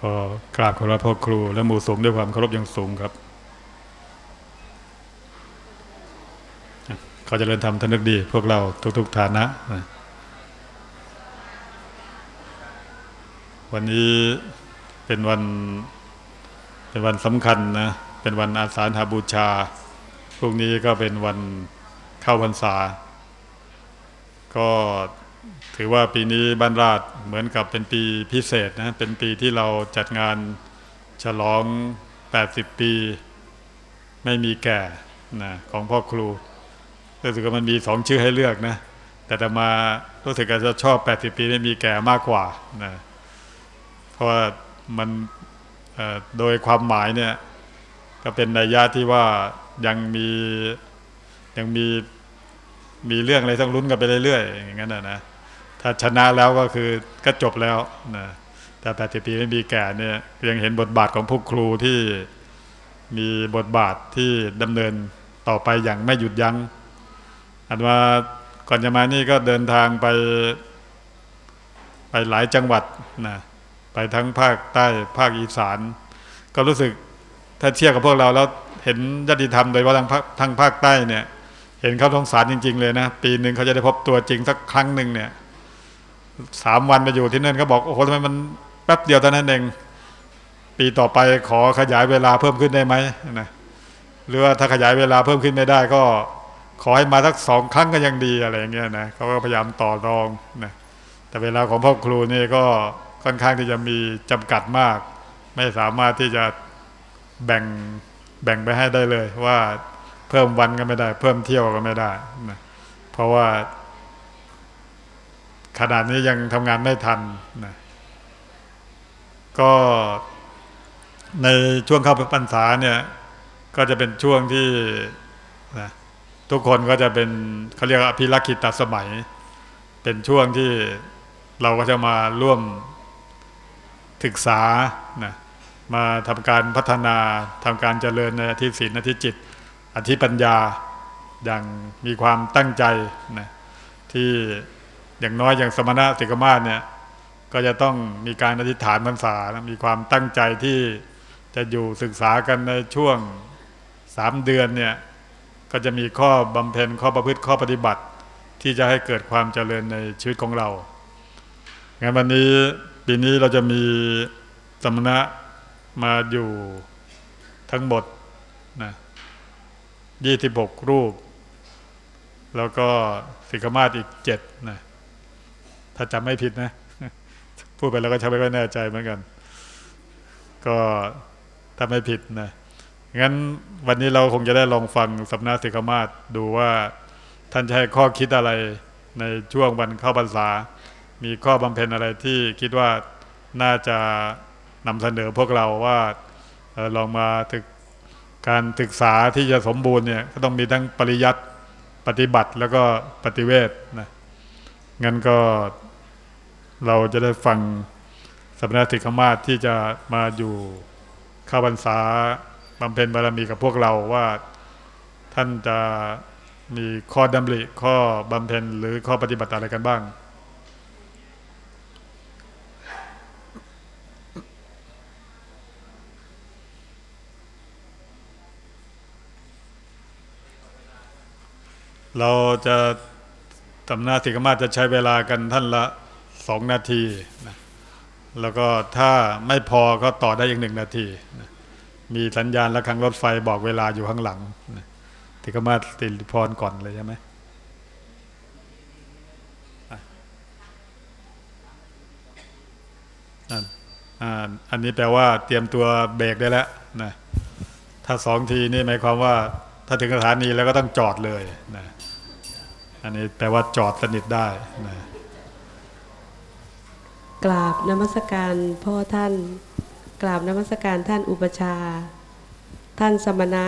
ขอกราบขอรับพ่อครู และหมู่สงฆ์ด้วยความเคารพอย่างสูงครับเขาจะเริญทำทนึกดี พวกเราทุกๆฐานะ วันนี้เป็นวันเป็นวันสำคัญนะ เป็นวันอาสาฬหาบูชา พรุ่งนี้ก็เป็นวันเข้าพรรษา ก็ ถือว่าปีนี้บ้านราชเหมือนกับเป็นปีพิเศษนะเป็นปีที่เราจัดงานฉลอง 80 ปี ไม่มีแก่นะของพ่อครูรู้สึกว่ามันมีสองชื่อให้เลือกนะแต่แต่มารู้สึกจะชอบ 80 ปีไม่มีแก่มากกว่านะเพราะว่ามันโดยความหมายเนี่ยก็เป็นนัยยะที่ว่ายังมียังมี มีเรื่องอะไรต้องลุ้นกันไปเรื่อยๆอย่างนั้นนะถ้าชนะแล้วก็คือก็จบแล้วนะแต่แปดสิบปีไม่มีแก่เนี่ยยังเห็นบทบาทของผู้ครูที่มีบทบาทที่ดำเนินต่อไปอย่างไม่หยุดยัง้งอันว่าก่อนจะมานี่ก็เดินทางไป ไปหลายจังหวัดนะไปทั้งภาคใต้ภาคอีสาน ก็รู้สึกถ้าเทียบกับพวกเราแล้วเห็นญาติธรรมโดยว่าทางทางภาคใต้เนี่ย เห็นเขาสงสารจริง ๆ เลยนะปีหนึ่งเขาจะได้พบตัวจริงสักครั้งหนึ่งเนี่ยสามวันไปอยู่ที่นั่นเขาบอกโอ้โหทำไมมันแป๊บเดียวเท่านั้นเองปีต่อไปขอขยายเวลาเพิ่มขึ้นได้ไหมนะหรือว่าถ้าขยายเวลาเพิ่มขึ้นไม่ได้ก็ขอให้มาสักสองครั้งก็ยังดีอะไรอย่างเงี้ยนะเขาก็พยายามต่อรองนะแต่เวลาของพ่อครูนี่ก็ค่อนข้างที่จะมีจำกัดมาก ไม่สามารถที่จะแบ่งแบ่งไปให้ได้เลยว่า เพิ่มวันก็ไม่ได้ เพิ่มเที่ยวก็ไม่ได้นะเพราะว่า ขนาดนี้ยังทำงานไม่ทันนะก็ในช่วงเข้าพรรษาเนี่ย ก็จะเป็นช่วงที่นะทุกคนก็จะเป็นเขาเรียกอภิรักษิตสมัย เป็นช่วงที่เราก็จะมาร่วมศึกษานะมาทำการพัฒนาทำการเจริญในอธิตศีลอธิตจิต อธิปัญญาอย่างมีความตั้งใจนะที่อย่างน้อยอย่างสมณะสิกมาศเนี่ยก็จะต้องมีการอธิษฐานพรรษานะมีความตั้งใจที่จะอยู่ศึกษากันในช่วงสามเดือนเนี่ยก็จะมีข้อบำเพ็ญข้อประพฤติข้อปฏิบัติ ที่จะให้เกิดความเจริญในชีวิตของเรางั้นวันนี้ปีนี้เราจะมีสมณะมาอยู่ทั้งหมดนะ ยี่สิบหกรูป แล้วก็สิกมาศอีกเจ็ดนะถ้าจำไม่ผิดนะ พูดไปแล้วก็ชักไม่ค่อยแน่ใจเหมือนกัน ก็ถ้าไม่ผิดนะงั้นวันนี้เราคงจะได้ลองฟังสัมนาสิกมาศดูว่าท่านจะให้ข้อคิดอะไรในช่วงวันเข้าพรรษา มีข้อบำเพ็ญอะไรที่คิดว่าน่าจะนำเสนอพวกเราว่าลองมาถึก การศึกษาที่จะสมบูรณ์เนี่ยก็ต้องมีทั้งปริยัติปฏิบัติแล้วก็ปฏิเวทนะงั้นก็เราจะได้ฟังสัมนาติกมาศที่จะมาอยู่ข้าพรรษาบำเพ็ญบารมีกับพวกเราว่าท่านจะมีข้อดำริข้อบำเพ็ญหรือข้อปฏิบัติอะไรกันบ้าง เราจะตำนาติกมาจะใช้เวลากันท่านละสองนาทีนะแล้วก็ถ้าไม่พอก็ต่อได้อีกหนึ่งนาทีนะมีสัญญาณระฆังรถไฟบอกเวลาอยู่ข้างหลังนะติกมาติพรก่อนเลยใช่ไหมอันนี้แปลว่าเตรียมตัวเบรกได้แล้วนะถ้าสองทีนี่หมายความว่า ถ้าถึงสถานีแล้วก็ต้องจอดเลยนะ อันนี้แปลว่าจอดสนิทได้นะกราบนมัสการพ่อท่านกราบนมัสการท่านอุปชา ท่านสมณะ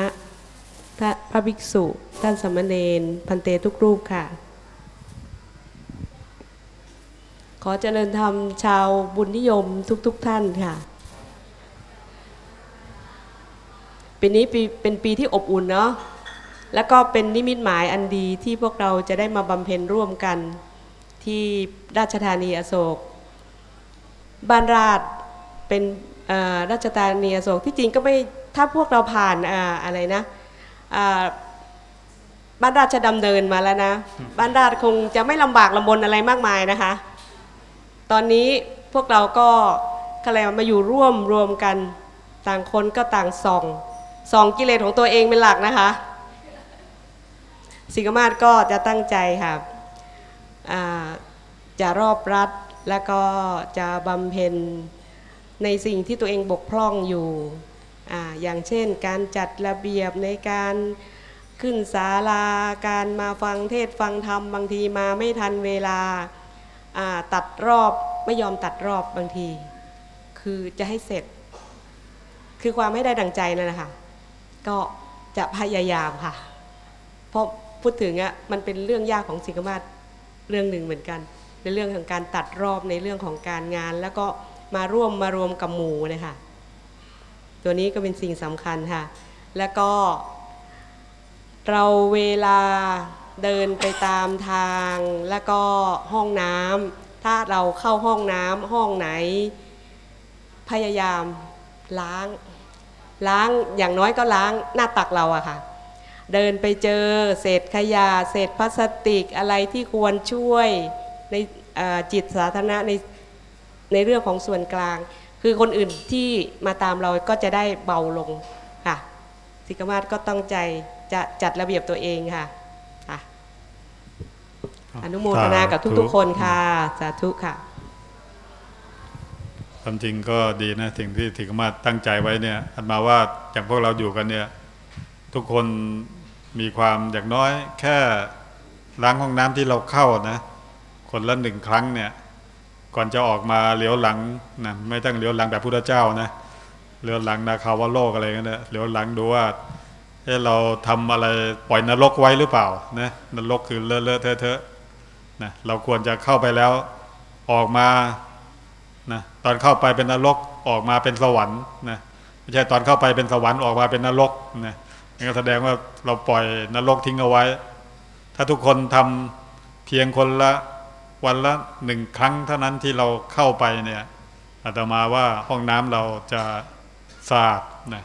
ท่านพระภิกษุ ท่านสมณเณรพันเตทุกรูปค่ะ ขอเจริญธรรมชาวบุญนิยมทุกๆทท่านค่ะ ปีนี้เป็นปีที่อบอุ่นเนาะ แล้วก็เป็นนิมิตหมายอันดีที่พวกเราจะได้มาบำเพ็ญร่วมกันที่ราชธานีอโศก บ้านราชเป็นราชธานีอโศกที่จริงก็ไม่ถ้าพวกเราผ่านอาอะไรนะบ้านราชดำเนินมาแล้วนะ บ้านราชคงจะไม่ลำบากลำบนอะไรมากมายนะคะ ตอนนี้พวกเราก็อะไรมาอยู่ร่วมรวมกันต่างคนก็ต่างส่องส่องกิเลสของตัวเองเป็นหลักนะคะ สิกขามาศก็จะตั้งใจค่ะจะรอบรัดแล้วก็จะบำเพ็ญในสิ่งที่ตัวเองบกพร่องอยู่ออย่างเช่น การจัดระเบียบในการขึ้นศาลาการมาฟังเทศฟังธรรมบางทีมาไม่ทันเวลาอ่าตัดรอบไม่ยอมตัดรอบบางที คือจะให้เสร็จ คือความไม่ได้ดังใจนั่นแหละค่ะก็จะพยายามค่ะเพราะ พูดถึงอะมันเป็นเรื่องยากของสิงคมาศเรื่องหนึ่งเหมือนกัน ในเรื่องของการตัดรอบในเรื่องของการงาน แล้วก็มาร่วมมารวมกับหมู่นะคะตัวนี้ก็เป็นสิ่งสำคัญค่ะ แล้วก็ เราเวลาเดินไปตามทางแล้วก็ห้องน้ำถ้าเราเข้าห้องน้ำห้องไหน พยายามล้าง ล้างอย่างน้อยก็ล้างหน้าตักเราอะค่ะ เดินไปเจอเศษขยะเศษพลาสติกอะไรที่ควรช่วยในเอ่อจิตสาธารณะในในเรื่องของส่วนกลาง คือคนอื่นที่มาตามเราก็จะได้เบาลงค่ะสิกขามาศก็ต้องใจจะจัดระเบียบตัวเองค่ะค่ะ อนุโมทนากับทุกๆคนค่ะ สาธุค่ะความจริงก็ดีนะสิ่งที่ถิกมาตั้งใจไว้เนี่ยอันมาว่าอย่างพวกเราอยู่กันเนี่ย ทุกคน มีความอย่างน้อยแค่ล้างห้องน้ำที่เราเข้านะ คนละหนึ่งครั้งเนี่ย ก่อนจะออกมาเลี้ยวหลังนะไม่ต้องเลี้ยวหลังแบบพุทธเจ้านะเลี้ยวหลังนาคาวโลกอะไรกันนะเลี้ยวหลังดูว่าเอะเราทำอะไรปล่อยนรกไว้หรือเปล่านะนรกคือเลอะเลอะเทอะเทอะนะเราควรจะเข้าไปแล้วออกมานะตอนเข้าไปเป็นนรกออกมาเป็นสวรรค์นะไม่ใช่ตอนเข้าไปเป็นสวรรค์ออกมาเป็นนรกนะ นี่ก็แสดงว่าเราปล่อยนรกทิ้งเอาไว้ ถ้าทุกคนทำเพียงคนละวันละหนึ่งครั้งเท่านั้นที่เราเข้าไปเนี่ยอาตมาว่าห้องน้ำเราจะสะอาดนะ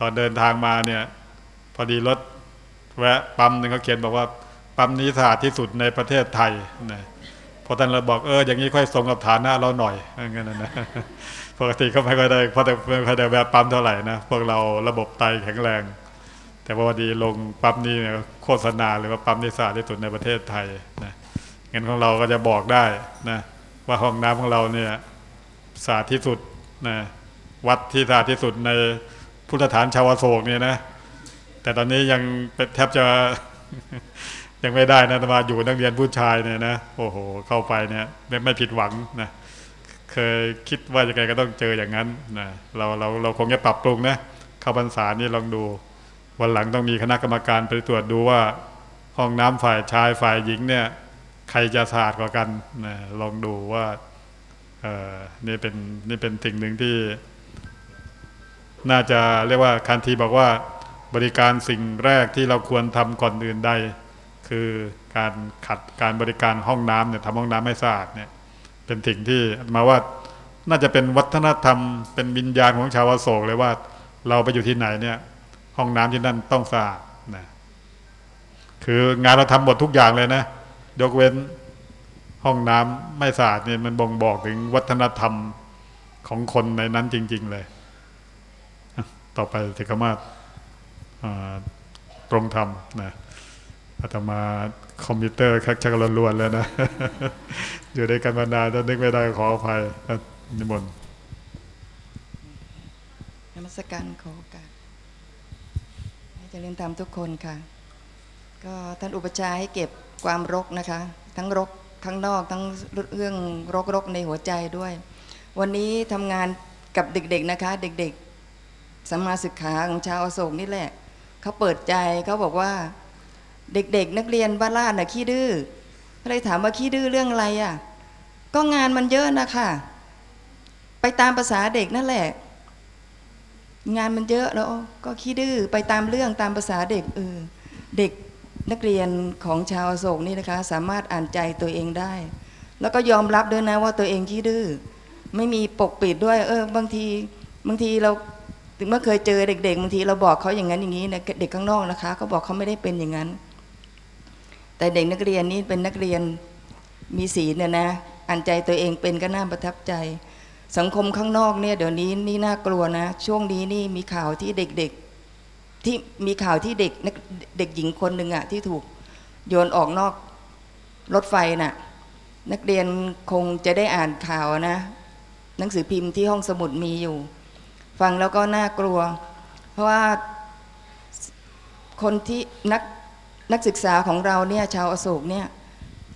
ตอนเดินทางมาเนี่ย พอดีรถแวะปั๊มหนึ่งเขาเขียนบอกว่าปั๊มนี้สะอาดที่สุดในประเทศไทยนะพอท่านเราบอกเอออย่างนี้ค่อยสมกับฐานะเราหน่อยงั้นนะปกติก็ไม่ค่อยได้พราะแต่ไม่ค่อยได้แวะปั๊มเท่าไหร่นะพวกเราระบบไตแข็งแรง แต่ว่าพอดีลงปั๊มนี้เนี่ยโฆษณาหรือว่าปั๊มที่สะอาดที่สุดในประเทศไทยนะงั้นของเราก็จะบอกได้นะว่าห้องน้ำของเราเนี่ยสะอาดที่สุดนะวัดที่สะอาดที่สุดในพุทธฐานชาวโศกเนี่ยนะ แต่ตอนนี้ยังเป็นแทบจะยังไม่ได้นะตมาอยู่นักเรียนผู้ชายเนี่ยนะโอ้โห เข้าไปเนี่ยไม่ไม่ผิดหวังนะเคยคิดว่ายังไงก็ต้องเจออย่างนั้นนะเราเราเราคงจะปรับปรุงนะเข้าพรรษานี่ลองดู วันหลังต้องมีคณะกรรมการไปตรวจดูว่า ห้องน้ำฝ่ายชายฝ่ายหญิงเนี่ย ใครจะสะอาดกว่ากันนะลองดูว่าเออนี่เป็นนี่เป็นสิ่งหนึ่งที่ น่าจะเรียกว่าคันทีบอกว่าบริการสิ่งแรกที่เราควรทำก่อนอื่นใด คือการขัดการบริการห้องน้ำเนี่ยทำห้องน้ำให้สะอาดเนี่ย เป็นสิ่งที่มาว่าน่าจะเป็นวัฒนธรรมเป็นวิญญาณของชาวอโศกเลยว่า เราไปอยู่ที่ไหนเนี่ย ห้องน้ำที่นั่นต้องสะอาดนะคืองานเราทำหมดทุกอย่างเลยนะยกเว้นห้องน้ำไม่สะอาดเนี่ยมันบ่งบอกถึงวัฒนธรรมของคนในนั้นจริง ๆ เลย ต่อไปเทคมาศตรงธรรมนะอาตมาคอมพิวเตอร์ชักชักรวนๆแล้วนะ อยู่ด้วยกันมานานถ้านึกไม่ได้ขออภัยนิมนต์นมัสการขอ โอกาสให้เริญธรรมทุกคนค่ะ ก็ท่านอุปัชฌาย์ให้เก็บความรกนะคะ ทั้งรกข้างนอกทั้งเรื่องรกรกในหัวใจด้วย วันนี้ทำงานกับเด็กๆนะคะ เด็กๆสัมมาศึกษาของชาวอโศกนี่แหละเขาเปิดใจเขาบอกว่า เด็กๆ นักเรียนบ้านลาดน่ะขี้ดื้อก็เลยถามว่าขี้ดื้อเรื่องอะไรอะก็งานมันเยอะนะคะ ไปตามภาษาเด็กนั่นแหละ งานมันเยอะแล้วก็ขี้ดื้อไปตามเรื่องตามภาษาเด็กเออเด็กนักเรียนของชาวอโศกนี่นะคะ สามารถอ่านใจตัวเองได้ แล้วก็ยอมรับด้วยนะว่าตัวเองขี้ดื้อไม่มีปกปิดด้วย เออบางทีบางทีเราเมื่อเคยเจอเด็กๆบางทีเราบอกเขาอย่างนั้นอย่างนี้นะเด็กข้างนอกนะคะเขาบอกเขาไม่ได้เป็นอย่างนั้น แต่เด็กนักเรียนนี่เป็นนักเรียนมีศีลเนี่ยนะอันใจตัวเองเป็นก็น่าประทับใจ สังคมข้างนอกเนี่ยเดี๋ยวนี้นี่น่ากลัวนะ ช่วงนี้นี่มีข่าวที่เด็กๆที่มีข่าวที่เด็กเด็กหญิงคนหนึ่งอะที่ถูกโยนออกนอกรถไฟน่ะ นักเรียนคงจะได้อ่านข่าวนะ หนังสือพิมพ์ที่ห้องสมุดมีอยู่ ฟังแล้วก็น่ากลัว เพราะว่าคนที่นักนักศึกษาของเราเนี่ยชาวอโศกเนี่ย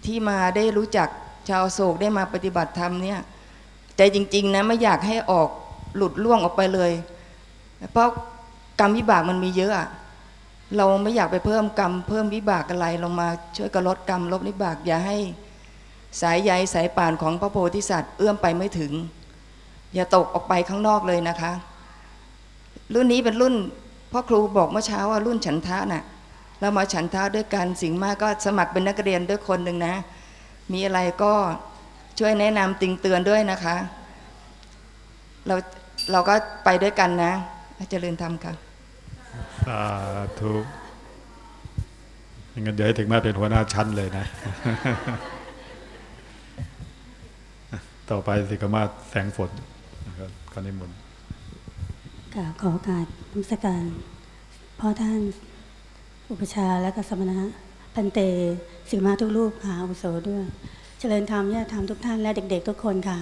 ที่มาได้รู้จักชาวอโศกได้มาปฏิบัติธรรมเนี่ย ใจจริง ๆ นะไม่อยากให้ออกหลุดล่วงออกไปเลย เพราะกรรมวิบากมันมีเยอะเราไม่อยากไปเพิ่มกรรมเพิ่มวิบากอะไรเรามาช่วยกระลดกรรมลบวิบากอย่าให้สายใยสายป่านของพระโพธิสัตว์เอื้อมไปไม่ถึง อย่าตกออกไปข้างนอกเลยนะคะ รุ่นนี้เป็นรุ่นพ่อครูบอกเมื่อเช้าว่ารุ่นฉันทะน่ะ เรามาฉันทะด้วยกันสิ่งมากก็สมัครเป็นนักเรียนด้วยคนหนึ่งนะ มีอะไรก็ ช่วยแนะนำติงเตือนด้วยนะคะ เราเราก็ไปด้วยกันนะเจริญธรรมค่ะ สาธุงั้นเดี๋ยวให้ถึงมาเป็นหัวหน้าชั้นเลยนะ ต่อไปสิกมาแสงฝนนะครับก็นิมนต์กราบขอโอกาสนมัสการพ่อท่านอุปชฌาย์และก็สมณะพันเตสิกมาทุกรูปหาอาวุโสด้วยเจริญธรรมญาติธรรมทุกท่านและเด็ก ๆ ทุกคนค่ะ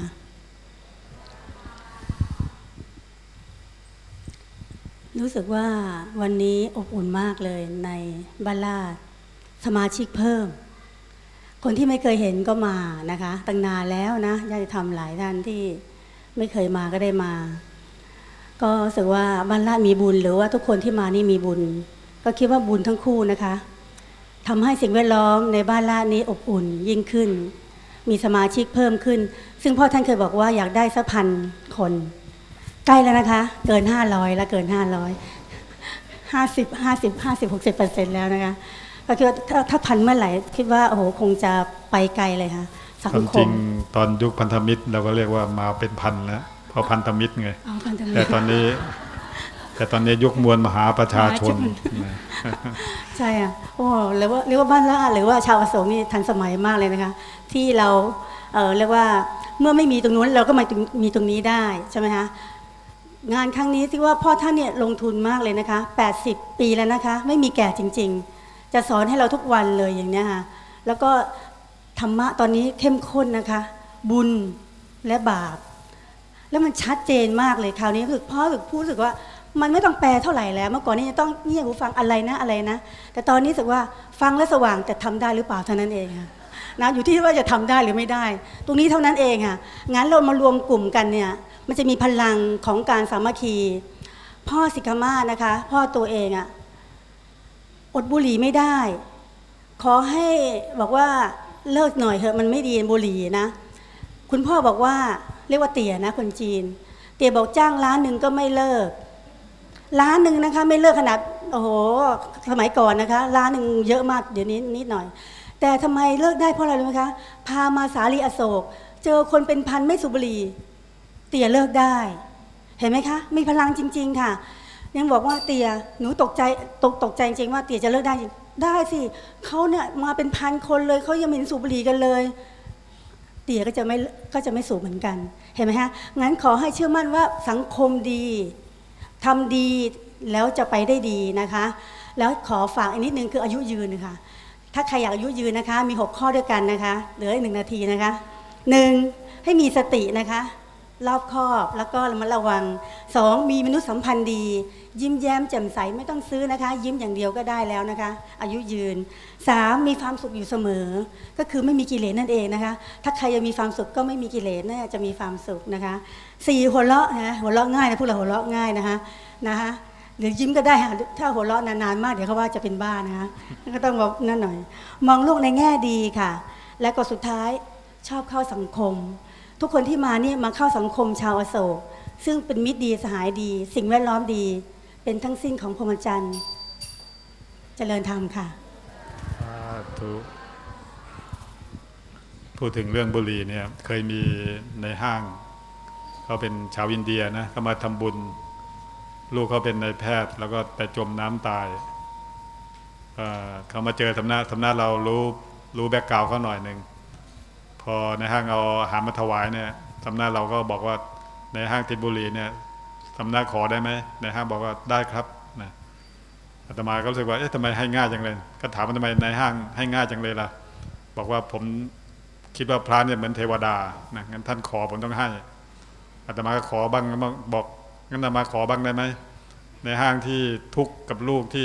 รู้สึกว่าวันนี้อบอุ่นมากเลยในบ้านลาดสมาชิกเพิ่ม คนที่ไม่เคยเห็นก็มานะคะตั้งนานแล้วนะญาติธรรมหลายท่านที่ไม่เคยมาก็ได้มา ก็รู้สึกว่าบ้านลาดมีบุญ หรือว่าทุกคนที่มานี่มีบุญ ก็คิดว่าบุญทั้งคู่นะคะทำให้สิ่งแวดล้อมในบ้านลาดนี้อบอุ่นยิ่งขึ้น มีสมาชิกเพิ่มขึ้น ซึ่งพ่อท่านเคยบอกว่าอยากได้สักพันคน ใกล้แล้วนะคะ เกินห้าร้อยแล้วเกินห้าร้อยห้าสิบห้าสิบห้าสิบหกสิบเปอร์เซ็นต์แล้วนะคะก็คิดว่าถ้าถ้าพันเมื่อไหร่ คิดว่าโอ้โหคงจะไปไกลเลยค่ะสัความงคจริมงตอนยุคพันธมิตรเราก็เรียกว่ามาเป็นพันแล้วเพราะพันธมิตรไงเอาพันธมิตรแต่ตอนนี้ แต่ตอนนี้ยุคมวลมหาประชาชนมหาชนนะใช่อะโอ้เรียกว่าเรียกว่าบ้านละหรือว่าชาวอโศกนี่ทันสมัยมากเลยนะคะ ที่เราเออเรียกว่าเมื่อไม่มีตรงนู้นเราก็มาถึงมีตรงนี้ได้ใช่ไหมคะงานครั้งนี้ที่ว่าพ่อท่านเนี่ยลงทุนมากเลยนะคะ 80 ปีแล้วนะคะ ไม่มีแก่จริง ๆ จะสอนให้เราทุกวันเลยอย่างเนี้ยค่ะ แล้วก็ธรรมะตอนนี้เข้มข้นนะคะ บุญและบาป แล้วมันชัดเจนมากเลยคราวนี้รู้สึกพ่อรู้สึกพูดรู้สึกว่า มันไม่ต้องแปลเท่าไหร่แล้ว เมื่อก่อนนี้จะต้องเงี่ยหูฟังอะไรนะอะไรนะ แต่ตอนนี้รู้สึกว่าฟังแล้วสว่างแต่ทำได้หรือเปล่าเท่านั้นเองค่ะนะอยู่ที่ว่าจะทำได้หรือไม่ได้ ตรงนี้เท่านั้นเองค่ะงั้นเรามารวมกลุ่มกันเนี่ยมันจะมีพลังของการสามัคคี พ่อสิกขามานะคะ พ่อตัวเองอะอดบุหรี่ไม่ได้ ขอให้บอกว่าเลิกหน่อยเถอะมันไม่ดีบุหรี่นะ คุณพ่อบอกว่าเรียกว่าเตี่ยนะคนจีน เตี่ยบอกจ้างร้านหนึ่งก็ไม่เลิก ร้านหนึ่งนะคะ ไม่เลิกขนาดโอ้โหสมัยก่อนนะคะ ร้านหนึ่งเยอะมากเดี๋ยวนี้นิดหน่อย แต่ทำไมเลิกได้เพราะอะไรรู้ไหมคะ พามาสาลีอโศก เจอคนเป็นพันไม่สูบรีเตี่ยเลิกได้ เห็นไหมคะ มีพลังจริง ๆ ค่ะ ยังบอกว่าเตี่ยหนูตกใจตกตกใจจริงๆว่าเตี่ยจะเลิกได้จริงได้สิเขาเนี่ยมาเป็นพันคนเลยเขายังไม่เห็นสูบบุหรี่กันเลยเตี่ยก็จะไม่ก็จะไม่สูบเหมือนกัน เห็นไหมฮะงั้นขอให้เชื่อมั่นว่าสังคมดี ทำดีแล้วจะไปได้ดีนะคะ แล้วขอฝากอีกนิดนึงคืออายุยืนนะคะถ้าใครอยากอายุยืนนะคะ มี 6 ข้อด้วยกันนะคะ เหลืออีกหนึ่งนาทีนะคะหนึ่งให้มีสตินะคะ รอบคอบแล้วก็ระมัดระวังสองมีมนุษยสัมพันธ์ดี ยิ้มแย้มแจ่มใสไม่ต้องซื้อนะคะ ยิ้มอย่างเดียวก็ได้แล้วนะคะ อายุยืน สามมีความสุขอยู่เสมอ ก็คือไม่มีกิเลสนั่นเองนะคะ ถ้าใครยังมีความสุขก็ไม่มีกิเลสน่าจะมีความสุขนะคะสี่หัวเราะนะหัวเราะง่ายนะพวกเราหัวเราะง่ายนะคะนะคะหรือยิ้มก็ได้ค่ะถ้าหัวเราะนานๆมากเดี๋ยวเขาว่าจะเป็นบ้านะคะก็ต้องบอกนั่นหน่อย มองโลกในแง่ดีค่ะ และก็สุดท้ายชอบเข้าสังคม ทุกคนที่มาเนี่ยมาเข้าสังคมชาวอโศก ซึ่งเป็นมิตรดีสหายดี สิ่งแวดล้อมดี เป็นทั้งสิ้นของพรหมจรรย์เจริญธรรมค่ะ ธุพูดถึงเรื่องบุหรี่เนี่ยเคยมีในห้าง เขาเป็นชาวอินเดียนะเขามาทำบุญ ลูกเขาเป็นนายแพทย์ แล้วก็ไปจมน้ำตายเเขามาเจอทำหน้าทำหน้าเรารู้รู้แบ็กกราวเขาหน่อยหนึ่งพอในห้างเอาอาหารมาถวายเนี่ยทำหน้าเราก็บอกว่าในห้างติดบุรีเนี่ยทำหน้าขอได้ไหมในห้างบอกว่าได้ครับ อาตมาก็รู้สึกว่าเอ๊ะทำไมให้ง่ายจังเลย ก็ถามว่าทำไมในห้างให้ง่ายจังเลยล่ะ บอกว่าผมคิดว่าพระเนี่ยเหมือนเทวดานะงั้นท่านขอผมต้องให้อาตมาก็ขอบ้างบอกงั้นอาตมาขอบ้างได้ไหมในห้างที่ทุกข์กับลูกที่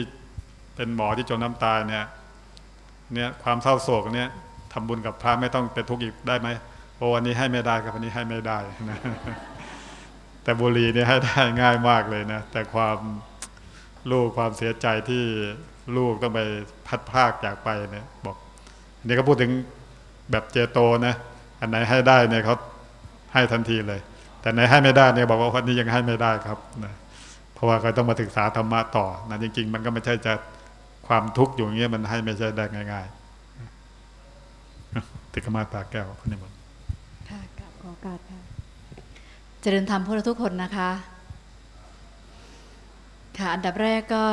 เป็นหมอที่จมน้ำตายเนี่ยเนี่ยความเศร้าโศกเนี่ยทำบุญกับพระไม่ต้องเป็นทุกข์อีกได้ไหมโอ้วันนี้ให้ไม่ได้ครับวันนี้ให้ไม่ได้นะแต่บุรีเนี่ยให้ได้ง่ายมากเลยนะแต่ความ ลูกความเสียใจที่ลูกต้องไปพัดพากจากไปเนี่ยบอกอันนี้ก็พูดถึงแบบเจโตนะ อันไหนให้ได้เนี่ยเขาให้ทันทีเลย แต่ไหนให้ไม่ได้เนี่ยบอกว่าวันนี้ยังให้ไม่ได้ครับนะเพราะว่าเขาต้องมาศึกษาธรรมะต่อนะจริง ๆ มันก็ไม่ใช่จะความทุกข์อยู่อย่างเงี้ยมันให้ไม่ใช่ได้ง่ายๆติกมาตาแก้วคนนี้หมดค่ะกราบขอโอกาสค่ะ เจริญธรรมพวกเราทุกคนนะคะ ค่ะอันดับแรกก็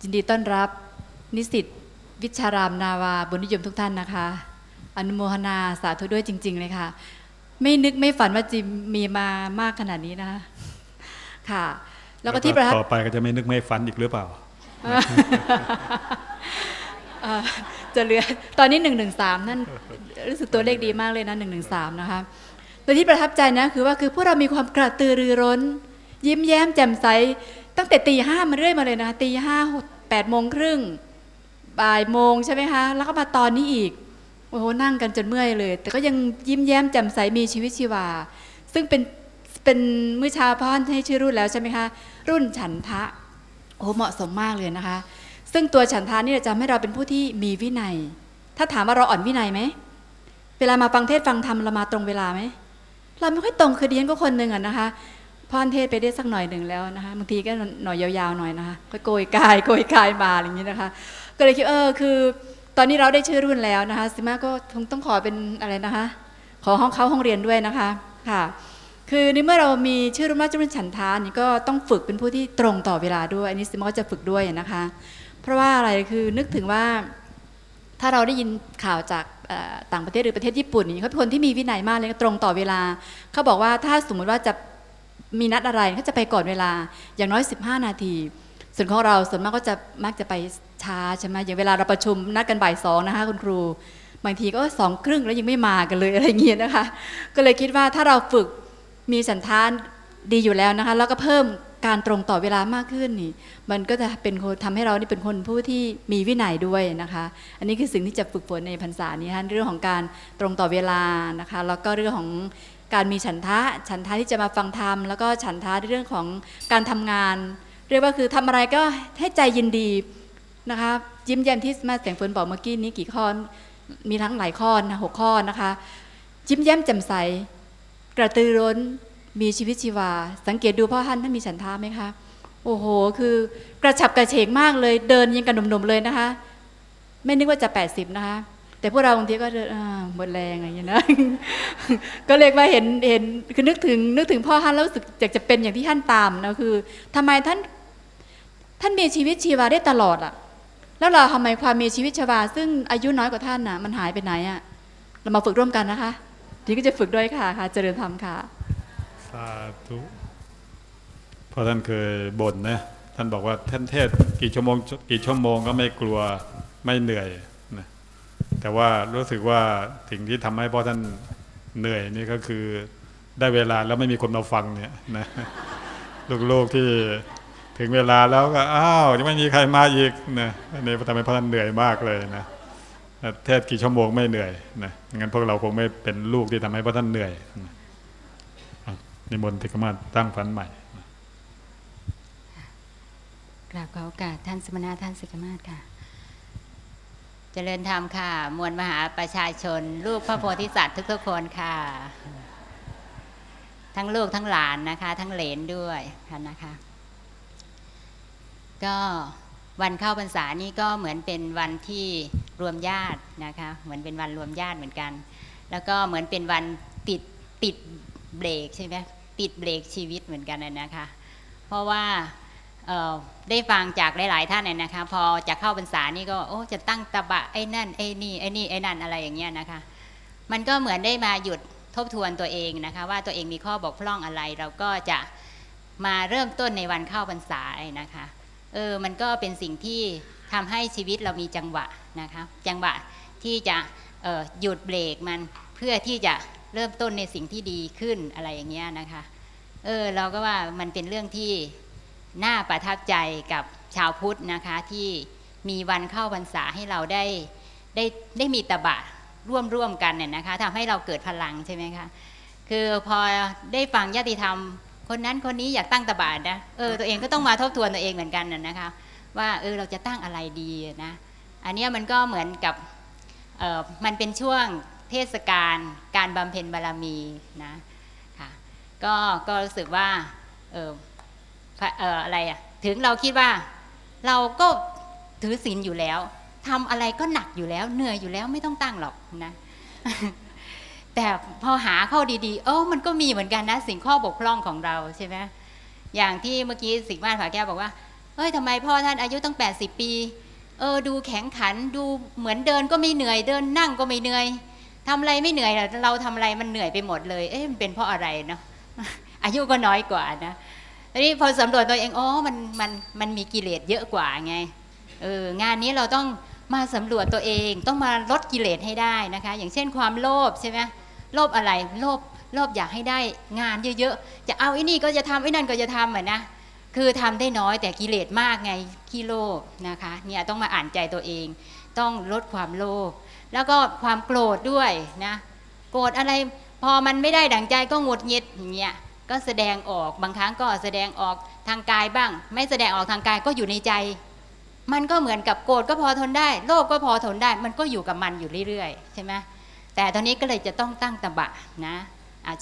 ยินดีต้อนรับนิสิตวิชารามนาวาบุญนิยมทุกท่านนะคะ อนุโมทนาสาธุด้วยจริง ๆ เลยค่ะ ไม่นึกไม่ฝันว่าจิมมีมามากขนาดนี้นะคะค่ะ แล้วก็ที่ประทับต่อไปก็จะไม่นึกไม่ฝันอีกหรือเปล่าเอ่อจะเหลือตอนนี้หนึ่งหนึ่งสามนั่นรู้สึกตัวเลขดีมากเลยนะหนึ่งหนึ่งสามนะคะแต่ที่ประทับใจนะคือว่าคือพวกเรามีความกระตือรือร้น ยิ้มแย้มแจ่มใส ตั้งแต่ตีห้ามาเรื่อยมาเลยนะตีห้าแปดโมงครึ่งบ่ายโมงใช่ไหมคะแล้วก็มาตอนนี้อีกโอ้โหนั่งกันจนเมื่อยเลย แต่ก็ยังยิ้มแย้มแจ่มใสมีชีวิตชีวา ซึ่งเป็นเป็นมื่อเชาพ่อนให้ชื่อรุ่นแล้วใช่ไหมคะ รุ่นฉันทะโอ้เหมาะสมมากเลยนะคะ ซึ่งตัวฉันทานี่จะทำให้เราเป็นผู้ที่มีวินัย ถ้าถามว่าเราอ่อนวินัยไหม เวลามาฟังเทศฟังธรรมเรามาตรงเวลาไหม เราไม่ค่อยตรงคือเดียนก็คนหนึ่งอะนะคะ พรเทศไปได้สักหน่อยหนึ่งแล้วนะคะบางทีก็หน่อยยาวๆหน่อยนะคะก็โกยกายโกยกายมาอะไรอย่างนี้นะคะ ก็เลยคิดเออคือ ตอนนี้เราได้ชื่อรุ่นแล้วนะคะซิมาก็คงต้องขอเป็นอะไรนะคะ ขอห้องเขาห้องเรียนด้วยนะคะค่ะ คือในเมื่อเรามีชื่อรุ่นว่าจุนฉันทานนี่ก็ต้องฝึกเป็นผู้ที่ตรงต่อเวลาด้วยอันนี้ซิมาก็จะฝึกด้วยนะคะ เพราะว่าอะไรคือนึกถึงว่าถ้าเราได้ยินข่าวจากต่างประเทศหรือประเทศญี่ปุ่นนี่เขาเป็นคนที่มีวินัยมากเลยตรงต่อเวลาเขาบอกว่าถ้าสมมติว่าจะ มีนัดอะไรเขาจะไปก่อนเวลาอย่างน้อย 15 นาที ส่วนของเราส่วนมากก็จะมักจะไปช้าใช่ไหมอย่างเวลาเราประชุมนัดกันบ่ายสองนะคะคุณครู บางทีก็สองครึ่งแล้วยังไม่มากันเลยอะไรอย่างเงี้ยนะคะ ก็เลยคิดว่าถ้าเราฝึกมีสันทานดีอยู่แล้วนะคะ แล้วก็เพิ่มการตรงต่อเวลามากขึ้นนี่ มันก็จะเป็นคนทำให้เรานี่เป็นคนผู้ที่มีวินัยด้วยนะคะ อันนี้คือสิ่งที่จะฝึกฝนในพรรษานี้นะคะเรื่องของการตรงต่อเวลานะคะ แล้วก็เรื่องของ การมีฉันทะ ฉันทะที่จะมาฟังธรรม แล้วก็ฉันทะในเรื่องของการทำงาน เรียกว่าคือทำอะไรก็ให้ใจยินดีนะคะยิ้มแย้มที่มาแสงฝนบอกเมื่อกี้นี้กี่ข้อ มีทั้งหลายข้อนะหกข้อนะคะยิ้มแย้มแจ่มใส กระตือร้นมีชีวิตชีวา สังเกตดูพ่อท่านท่านมีฉันทาไหมคะโอ้โห คือกระฉับกระเฉงมากเลย เดินยังกับหนุ่มๆเลยนะคะ ไม่นึกว่าจะ 80 นะคะ แต่พวกเราบางทีก็หมดแรงอะไรอย่างเงี้นะ ก็เรียกว่าเห็นเห็นคือนึกถึงนึกถึงพ่อท่านแล้วรู้สึกอยากจะเป็นอย่างที่ท่านตามนะคือทำไมท่านท่านมีชีวิตชีวาได้ตลอดอะแล้วเราทำไมความมีชีวิตชีวา ซึ่งอายุน้อยกว่าท่านน่ะ มันหายไปไหนอะเรามาฝึกร่วมกันนะคะทีนี้ก็จะฝึกด้วยค่ะค่ะ เจริญธรรมค่ะสาธุเพราะท่านเคยบ่นนะท่านบอกว่าท่านเทศกี่ชั่วโมงกี่ชั่วโมงก็ไม่กลัวไม่เหนื่อย แต่ว่ารู้สึกว่าสิ่งที่ทำให้พ่อท่านเหนื่อยนี่ก็คือได้เวลาแล้วไม่มีคนมาฟังเนี่ยนะลูกๆที่ถึงเวลาแล้วก็อ้าวยังไม่มีใครมาอีกนะอันนี้ทำให้พ่อท่านเหนื่อยมากเลยนะเทศกี่ชั่วโมงไม่เหนื่อยนะงั้นพวกเราคงไม่เป็นลูกที่ทำให้พ่อท่านเหนื่อยนะนิมนต์ติกมาตั้งฝันใหม่กราบขอโอกาสท่านสมณะท่านสิกมาศค่ะ เจริญธรรมค่ะ มวลมหาประชาชน ลูกพระโพธิสัตว์ทุกๆคนค่ะ ทั้งลูกทั้งหลานนะคะ ทั้งเหลนด้วยค่ะนะคะ ก็วันเข้าพรรษานี่ก็เหมือนเป็นวันที่รวมญาตินะคะ เหมือนเป็นวันรวมญาติเหมือนกัน แล้วก็เหมือนเป็นวันติดติดเบรกใช่ไหมติดเบรกชีวิตเหมือนกันนะคะ เพราะว่า ได้ฟังจากหลาย ๆ ท่านเนี่ยนะคะ พอจะเข้าพรรษานี่ก็โอ้จะตั้งตะบะไอ้นั่นไอ้นี่ไอ้นี่ไอ้นั่นอะไรอย่างเงี้ยนะคะ มันก็เหมือนได้มาหยุดทบทวนตัวเองนะคะ ว่าตัวเองมีข้อบกพร่องอะไร เราก็จะมาเริ่มต้นในวันเข้าพรรษานะคะเออมันก็เป็นสิ่งที่ทำให้ชีวิตเรามีจังหวะนะคะจังหวะที่จะหยุดเบรกมันเพื่อที่จะเริ่มต้นในสิ่งที่ดีขึ้นอะไรอย่างเงี้ยนะคะ เออเราก็ว่ามันเป็นเรื่องที่ น่าประทับใจกับชาวพุทธนะคะที่มีวันเข้าพรรษาให้เราได้ได้ได้มีตบะร่วมร่วมกันเนี่ยนะคะทำให้เราเกิดพลังใช่ไหมคะคือพอได้ฟังญาติธรรม คนนั้นคนนี้อยากตั้งตบะนะเออตัวเองก็ต้องมาทบทวนตัวเองเหมือนกันน่ะคะว่าเออเราจะตั้งอะไรดีนะอันนี้มันก็เหมือนกับเออมันเป็นช่วงเทศกาลการบำเพ็ญบารมีนะค่ะก็ก็รู้สึกว่าเออ อะไรอะถึงเราคิดว่าเราก็ถือศีลอยู่แล้วทำอะไรก็หนักอยู่แล้ว เหนื่อยอยู่แล้วไม่ต้องตั้งหรอกนะ แต่พอหาเข้าดีๆ เออมันก็มีเหมือนกันนะสิ่งข้อบกพร่องของเราใช่ไหมอย่างที่เมื่อกี้สิงห์มาผาแก้วบอกว่าเฮ้ยทำไมพ่อท่านอายุตั้ง 80 ปี เออดูแข็งขันดูเหมือนเดินก็ไม่เหนื่อยเดินนั่งก็ไม่เหนื่อยทำอะไรไม่เหนื่อยเราทำอะไรมันเหนื่อยไปหมดเลย เอ๊ะมันเป็นเพราะอะไรเนาะอายุก็น้อยกว่านะ ทีนี้พอสำรวจตัวเองอ๋อมันมันมันมีกิเลสเยอะกว่าไงเอองานนี้เราต้องมาสำรวจตัวเองต้องมาลดกิเลสให้ได้นะคะ อย่างเช่นความโลภใช่ไหมโลภอะไรโลภโลภอยากให้ได้งานเยอะๆจะเอาไอ้นี่ก็จะทำไอ้นั่นก็จะทำเหมือนนะคือทำได้น้อยแต่กิเลสมากไงขี้โลภนะคะเนี่ยต้องมาอ่านใจตัวเอง ต้องลดความโลภแล้วก็ความโกรธด้วยนะโกรธอะไรพอมันไม่ได้ดั่งใจก็หงุดหงิดอย่างเงี้ย ก็แสดงออกบางครั้งก็แสดงออกทางกายบ้าง ไม่แสดงออกทางกายก็อยู่ในใจ มันก็เหมือนกับโกรธก็พอทนได้ โลภก็พอทนได้ มันก็อยู่กับมันอยู่เรื่อยๆใช่ไหมแต่ตอนนี้ก็เลยจะต้องตั้งตบะนะ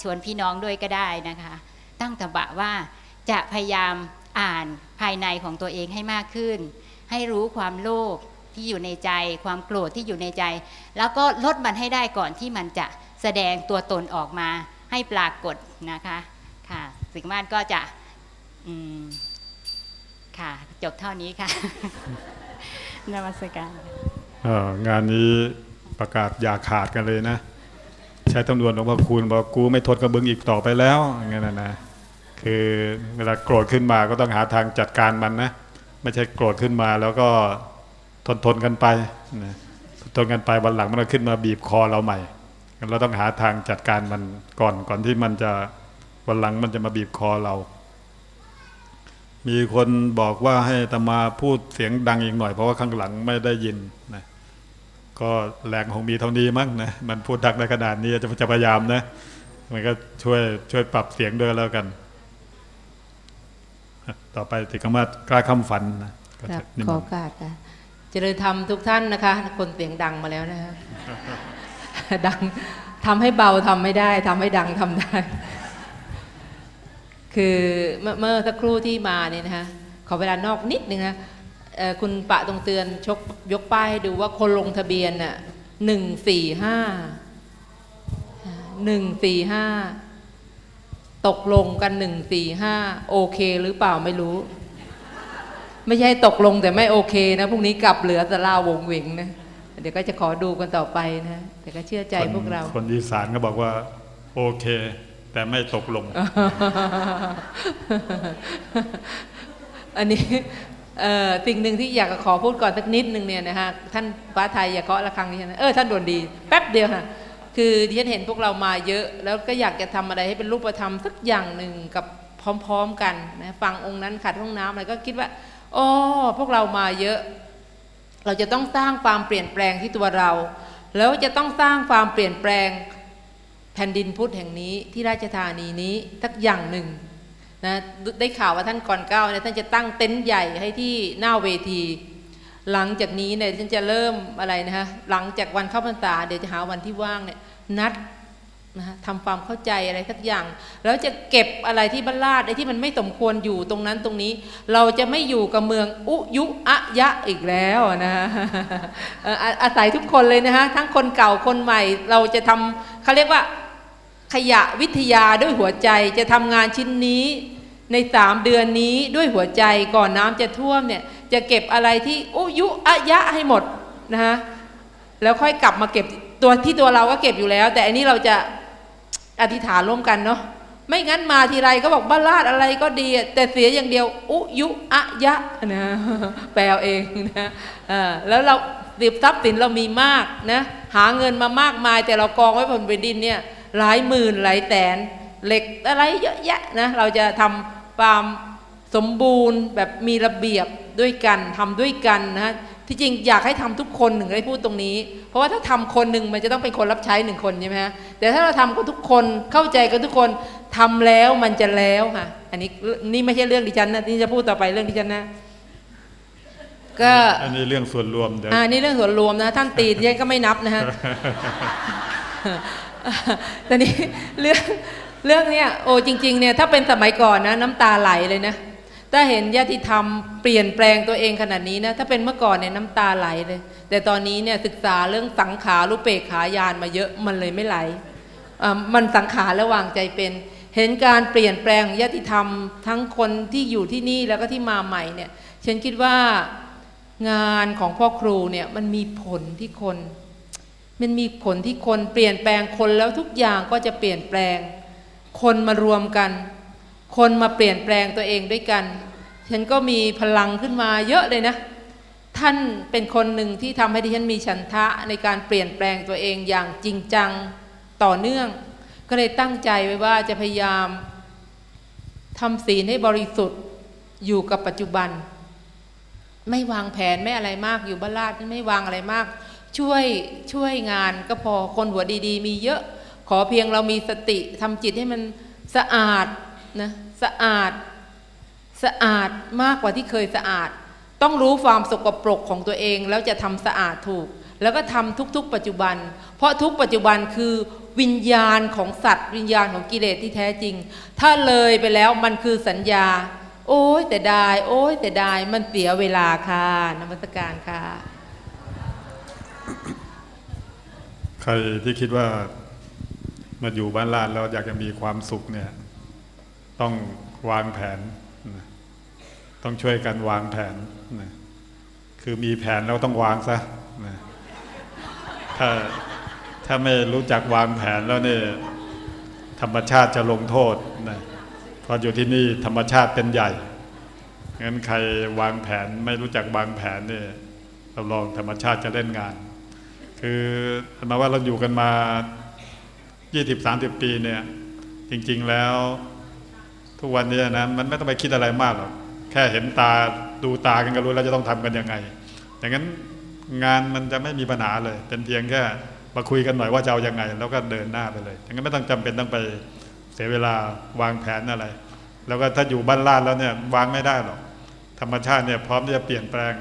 ชวนพี่น้องด้วยก็ได้นะคะ ตั้งตบะว่าจะพยายามอ่านภายในของตัวเองให้มากขึ้น ให้รู้ความโลภที่อยู่ในใจ ความโกรธที่อยู่ในใจ แล้วก็ลดมันให้ได้ก่อนที่มันจะแสดงตัวตนออกมาให้ปรากฏนะคะ ค่ะสิ่งมากก็จะค่ะ จบเท่านี้ค่ะนมัสการงานนี้ประกาศอย่าขาดกันเลยนะ ใช้ตำรวจหลวงพ่อคูณบอกกูไม่ทนกับบึงอีกต่อไปแล้วอย่างเงี้ยนะคือเวลาโกรธขึ้นมาก็ต้องหาทางจัดการมันนะไม่ใช่โกรธขึ้นมาแล้วก็ทนทนกันไปนะทนกันไปวันหลังมันก็ขึ้นมาบีบคอเราใหม่ เราต้องหาทางจัดการมันก่อนก่อนที่มันจะ วันหลังมันจะมาบีบคอเรา มีคนบอกว่าให้ตมาพูดเสียงดังอีกหน่อย เพราะว่าข้างหลังไม่ได้ยินนะก็แรงคงมีเท่านี้มั้งนะมันพูดดังในขนาดนี้จะจะพยายามนะ มันก็ช่วยช่วยปรับเสียงด้วยแล้วกัน ต่อไปติกรรมากล้าคำฝันนะขอโอกาสค่ะเจริญธรรมทุกท่านนะคะ คนเสียงดังมาแล้วนะคะดังทำให้เบาทำไม่ได้ทำให้ดังทำได้ คือเมื่อสักครู่ที่มาเนี่ยนะคะขอเวลานอกนิดนึงนะคุณปะตรงเตือนชกยกป้ายให้ดูว่าคนลงทะเบียนน่ะหนึ่งสี่ห้าหนึ่งสี่ห้าตกลงกันหนึ่งสี่ห้าโอเคหรือเปล่าไม่รู้ ไม่ใช่ตกลงแต่ไม่โอเคนะพรุ่งนี้กลับเหลือจะลาวงเวงนะเดี๋ยวก็จะขอดูกันต่อไปนะแต่ก็เชื่อใจพวกเรา คนอีสานก็บอกว่า โอเค แต่ไม่ตกลง อันนี้สิ่งหนึ่งที่อยากขอพูดก่อนสักนิดหนึ่งเนี่ยนะฮะท่านป้าไทยอย่าเคาะระฆังดิฉันเออท่านโดนดี แป๊บเดียวค่ะคือดิฉันเห็นพวกเรามาเยอะ แล้วก็อยากจะทำอะไรให้เป็นรูปธรรมสักอย่างหนึ่งกับพร้อมๆกันนะฟังองค์นั้นขัดห้องน้ำอะไรก็คิดว่าอ๋อพวกเรามาเยอะ เราจะต้องสร้างความเปลี่ยนแปลงที่ตัวเรา แล้วจะต้องสร้างความเปลี่ยนแปลง แผ่นดินพุทธแห่งนี้ที่ราชธานีนี้สักอย่างหนึ่งนะได้ข่าวว่าท่านก่อนเก้าเนี่ยท่านจะตั้งเต็นท์ใหญ่ให้ที่หน้าเวที หลังจากนี้เนี่ยท่านจะเริ่มอะไรนะฮะหลังจากวันเข้าพรรษาเดี๋ยวจะหาวันที่ว่างเนี่ยนัดนะทำความเข้าใจอะไรสักอย่าง แล้วจะเก็บอะไรที่บรรลาดไอ้ที่มันไม่สมควรอยู่ตรงนั้นตรงนี้ เราจะไม่อยู่กับเมืองอุยุอะยะอีกแล้วนะอาศัยทุกคนเลยนะฮะทั้งคนเก่าคนใหม่ เราจะทำเขาเรียกว่า ขยะวิทยาด้วยหัวใจจะทำงานชิ้นนี้ในสามเดือนนี้ด้วยหัวใจก่อนน้ำจะท่วมเนี่ย จะเก็บอะไรที่อุยุอะยะให้หมดนะฮะแล้วค่อยกลับมาเก็บตัวที่ตัวเราก็เก็บอยู่แล้ว แต่อันนี้เราจะอธิษฐานร่วมกันเนาะไม่งั้นมาทีไรก็บอกบ้าลาดอะไรก็ดี แต่เสียอย่างเดียว อุยุอะยะนะแปลเองนะแล้วเราดิบทรัพย์สินเรามีมากนะหาเงินมามากมาย แต่เรากองไว้บนแผ่นดินเนี่ย หลายหมื่นหลายแสนเหล็กอะไรเยอะแยะนะเราจะทำความสมบูรณ์แบบมีระเบียบด้วยกันทำด้วยกันนะที่จริงอยากให้ทำทุกคนหนึ่งได้พูดตรงนี้ เพราะว่าถ้าทำคนหนึ่งมันจะต้องเป็นคนรับใช้หนึ่งคนใช่ไหมฮะแต่ถ้าเราทำกันทุกคนเข้าใจกันทุกคนทำแล้วมันจะแล้วค่ะอันนี้นี่ไม่ใช่เรื่องดิฉันนะนี่จะพูดต่อไปเรื่องดิฉันนะก็อันนี้เรื่องส่วนรวมเดี๋ยวอ่านี่เรื่องส่วนรวมนะท่านตีดิฉันก็ไม่นับนะฮะ ต่นี้เรื่องเรื่องเนี้ยโอ้จริงๆเนี่ยถ้าเป็นสมัยก่อนนะน้ำตาไหลเลยนะ ถ้าเห็นญาติธรรมเปลี่ยนแปลงตัวเองขนาดนี้นะถ้าเป็นเมื่อก่อนเนี่ยน้ำตาไหลเลย แต่ตอนนี้เนี่ยศึกษาเรื่องสังขารุเปกขายานมาเยอะมันเลยไม่ไหลมันสังขารและวางใจเป็น เห็นการเปลี่ยนแปลงญาติธรรมทั้งคนที่อยู่ที่นี่แล้วก็ที่มาใหม่เนี่ยฉันคิดว่างานของพ่อครูเนี่ยมันมีผลที่คน มันมีผลที่คนเปลี่ยนแปลงคนแล้วทุกอย่างก็จะเปลี่ยนแปลง คนมารวมกัน คนมาเปลี่ยนแปลงตัวเองด้วยกัน ฉันก็มีพลังขึ้นมาเยอะเลยนะ ท่านเป็นคนหนึ่งที่ทำให้ดิฉันมีฉันทะในการเปลี่ยนแปลงตัวเองอย่างจริงจังต่อเนื่อง ก็เลยตั้งใจไว้ว่าจะพยายามทำศีลให้บริสุทธิ์อยู่กับปัจจุบัน ไม่วางแผนไม่อะไรมากอยู่บ้านลาดไม่วางอะไรมาก ช่วยช่วยงานก็พอคนหัวดีๆ มีเยอะขอเพียงเรามีสติทำจิตให้มันสะอาดนะสะอาดสะอาดมากกว่าที่เคยสะอาด ต้องรู้ความสกปรกของตัวเอง แล้วจะทำสะอาดถูก แล้วก็ทำทุกๆ ปัจจุบัน เพราะทุกปัจจุบันคือวิญญาณของสัตว์ วิญญาณของกิเลสที่แท้จริง ถ้าเลยไปแล้วมันคือสัญญา โอ้ยแต่ได้โอ้ยแต่ได้มันเสียเวลาค่ะนมัสการค่ะ ใครที่คิดว่ามาอยู่บ้านลาดแล้วอยากจะมีความสุขเนี่ย ต้องวางแผน ต้องช่วยกันวางแผนนะคือมีแผนแล้วต้องวางซะนะถ้าถ้าไม่รู้จักวางแผนแล้วเนี่ยธรรมชาติจะลงโทษนะพออยู่ที่นี่ธรรมชาติเป็นใหญ่งั้นใครวางแผนไม่รู้จักวางแผนเนี่ยเราลองธรรมชาติจะเล่นงาน คือหมายว่าเราอยู่กันมา 20-30 ปีเนี่ย จริง ๆแล้ว ทุกวันนี้นะมันไม่ต้องไปคิดอะไรมากหรอกแค่เห็นตาดูตากันก็รู้แล้วจะต้องทำกันยังไงอย่างนั้นงานมันจะไม่มีปัญหาเลย เป็นเพียงแค่มาคุยกันหน่อยว่าจะเอายังไง แล้วก็เดินหน้าไปเลยอย่างนั้นไม่ต้องจำเป็นต้องไปเสียเวลาวางแผนอะไร แล้วก็ถ้าอยู่บ้านลาดแล้วเนี่ยวางไม่ได้หรอกธรรมชาติเนี่ยพร้อมที่จะเปลี่ยนแปลง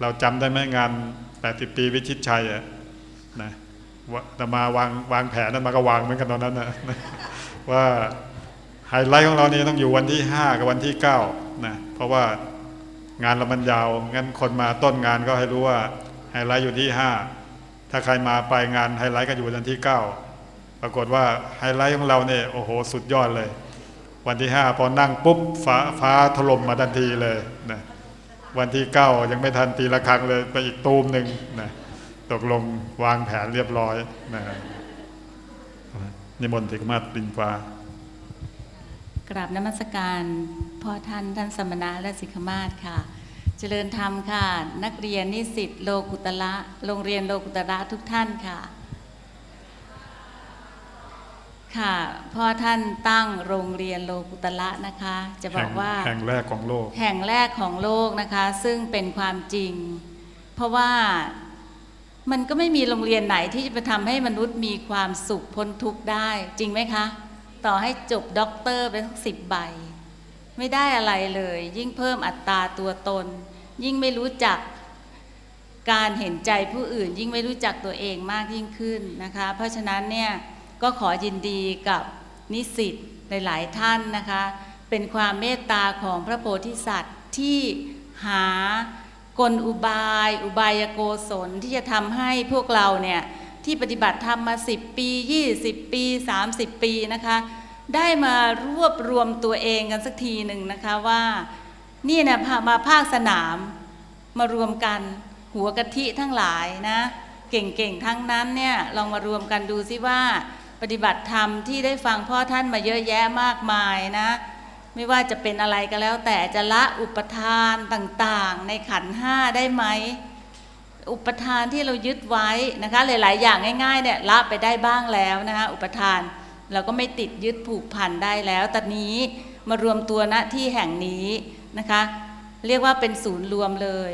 เราจำได้ไหมงาน 80 ปีวิชิตชัยอะ นะแต่มาวางวางแผนนั้นมาก็วางเหมือนกันตอนนั้นนะว่าไฮไลท์ของเรานี่ต้องอยู่วันที่ 5 กับวันที่9นะเพราะว่างานเรามันยาวงั้นคนมาต้นงานก็ให้รู้ว่าไฮไลท์อยู่ที่ 5 ถ้าใครมาปลายงานไฮไลท์ก็อยู่วันที่ 9 ปรากฏว่าไฮไลท์ของเราเนี่ยโอ้โห สุดยอดเลย วันที่ 5 พอนั่งปุ๊บฟ้าฟ้าถล่มมาทันทีเลยนะวันที่ 9 ยังไม่ทันตีละครังเลยไปอีกตูมหนึ่งนะ ตกลงวางแผนเรียบร้อยนะนิมนต์ถิกมาตินฟ้ากราบนมัสการพ่อท่านท่านสมณะและสิกขมาศค่ะ เจริญธรรมค่ะ นักเรียนนิสิตโลกุตระโรงเรียนโลกุตระทุกท่านค่ะ ค่ะพ่อท่านตั้งโรงเรียนโลกุตระนะคะ จะบอกว่าแห่งแรกของโลก แห่งแรกของโลกนะคะ ซึ่งเป็นความจริง เพราะว่า มันก็ไม่มีโรงเรียนไหนที่จะไปทำให้มนุษย์มีความสุขพ้นทุกข์ได้ จริงไหมคะ ต่อให้จบด็อกเตอร์ไปทั้งสิบใบ ไม่ได้อะไรเลย ยิ่งเพิ่มอัตราตัวตน ยิ่งไม่รู้จักการเห็นใจผู้อื่น ยิ่งไม่รู้จักตัวเองมากยิ่งขึ้นนะคะ เพราะฉะนั้นเนี่ยก็ขอยินดีกับนิสิตหลายๆท่านนะคะ เป็นความเมตตาของพระโพธิสัตว์ที่หา กลอุบาย อุบายโกศลที่จะทำให้พวกเราเนี่ยที่ปฏิบัติธรรมมา 10 ปี 20 ปี 30 ปีนะคะ ได้มารวบรวมตัวเองกันสักทีหนึ่งนะคะว่านี่นะมาภาคสนามมารวมกันหัวกะทิทั้งหลายนะเก่งๆทั้งนั้นเนี่ยลองมารวมกันดูซิว่า ปฏิบัติธรรมที่ได้ฟังพ่อท่านมาเยอะแยะมากมายนะ ไม่ว่าจะเป็นอะไรก็แล้ว แต่จะละอุปทานต่างๆ ในขันห้าได้ไหมอุปทานที่เรายึดไว้นะคะหลาย ๆ อย่างง่ายๆเนี่ยละไปได้บ้างแล้วนะคะอุปทานเราก็ไม่ติดยึดผูกพันได้แล้วตอนนี้มารวมตัวณที่แห่งนี้นะคะ เรียกว่าเป็นศูนย์รวมเลย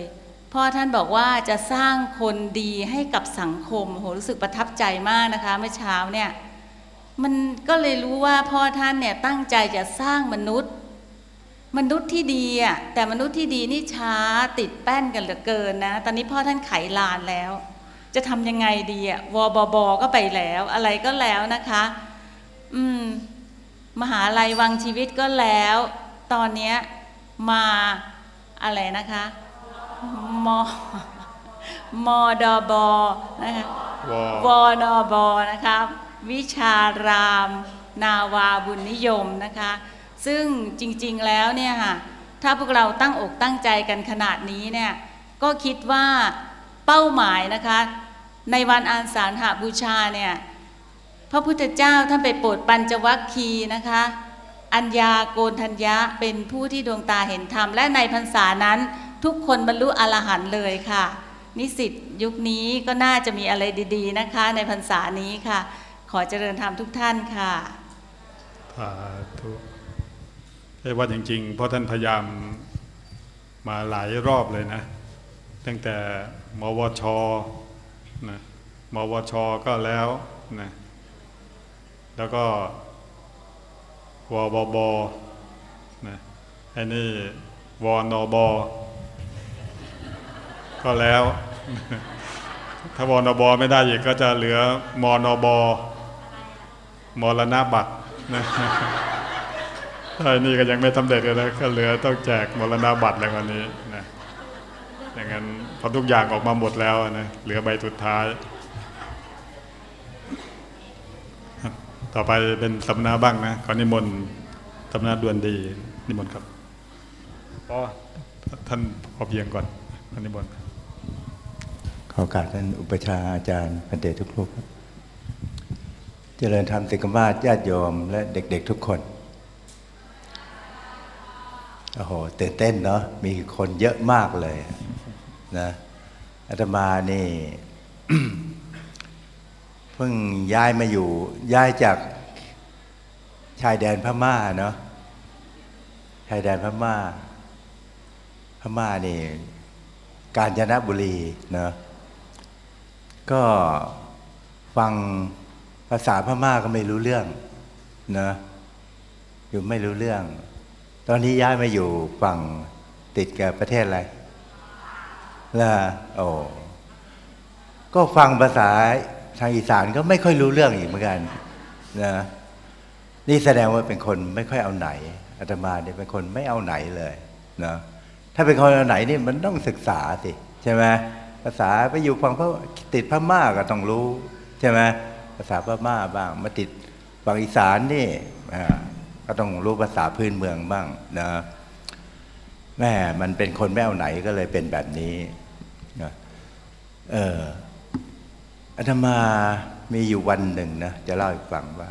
พ่อท่านบอกว่าจะสร้างคนดีให้กับสังคมโหรู้สึกประทับใจมากนะคะ เมื่อเช้าเนี่ย มันก็เลยรู้ว่าพ่อท่านเนี่ยตั้งใจจะสร้างมนุษย์ มนุษย์ที่ดีอะแต่มนุษย์ที่ดีนี่ช้าติดแป้นกันเหลือเกินนะ ตอนนี้พ่อท่านไขลานแล้ว จะทำยังไงดีอะวบบอก็ไปแล้ว อะไรก็แล้วนะคะ อืม มหาลัยวังชีวิตก็แล้ว ตอนเนี้ยมาอะไรนะคะมมดบนะคะววนบนะคะ วิชาราม นาวาบุญนิยมนะคะ ซึ่งจริงๆแล้วเนี่ยค่ะถ้าพวกเราตั้งอกตั้งใจกันขนาดนี้เนี่ยก็คิดว่าเป้าหมายนะคะในวันอานสาฬหาบูชาเนี่ยพระพุทธเจ้าท่านไปโปรดปัญจวัคคีย์นะคะ อัญญาโกนทัญญะเป็นผู้ที่ดวงตาเห็นธรรม และในพรรษานั้นทุกคนบรรลุอรหันต์เลยค่ะ นิสิตยุคนี้ก็น่าจะมีอะไรดี ๆนะคะ ในพรรษานี้ค่ะ อเจริญธรรมทุกท่านค่ะสาธุใช่ว่าจริงๆเพราะท่านพยายามมาหลายรอบเลยนะ ตั้งแต่มวชนะมวชก็แล้วนะแล้วก็วบบนะไอ้นี่วนบก็แล้ว ถ้าวนบไม่ได้อีกก็จะเหลือมนบ มรณบัตรนะไอ้นี่ก็ยังไม่สำเร็จเลยนะก็เหลือต้องแจกมรณบัตรแล้ววันนี้นะอย่างนั้นเพราะทุกอย่างออกมาหมดแล้วนะเหลือใบสุดท้าย ต่อไปเป็นสัมมนาบ้างนะขอนิมนต์สัมมนาด่วนดีนิมนต์ครับอ๋อท่านพอเพียงก่อนขอนิมนต์ขอโอกาสท่านอุปชฌาย์อาจารย์พันเตทุกรูปครับ เจริญธรรมสิกมาศญาติโยมและเด็กๆทุกคน โอ้โหตื่นเต้นเนาะ มีคนเยอะมากเลยนะอาตมานี่ เพิ่งย้ายมาอยู่ ย้ายจากชายแดนพม่าเนาะ ชายแดนพม่า พม่านี่ กาญจนบุรีเนาะ ก็ฟัง ภาษาพม่าก็ไม่รู้เรื่องนะอยู่ไม่รู้เรื่อง ตอนนี้ย้ายมาอยู่ฝั่งติดกับประเทศอะไรล่ะโอ้ก็ฟังภาษาทางอีสานก็ไม่ค่อยรู้เรื่องอีกเหมือนกันนะนี่แสดงว่าเป็นคนไม่ค่อยเอาไหนอาตมาเนี่ยเป็นคนไม่เอาไหนเลยนะถ้าเป็นคนเอาไหนนี่มันต้องศึกษาสิใช่ไหมภาษาไปอยู่ฝั่งพระติดพม่าก็ต้องรู้ใช่ไหม ภาษาพม่าบ้าง มาติดฝั่งอีสานนี่ก็ต้องรู้ภาษาพื้นเมืองบ้างนะแม่มันเป็นคนไม่เอาไหนก็เลยเป็นแบบนี้นะเอออาตมามีอยู่วันหนึ่งนะจะเล่าให้ฟังว่า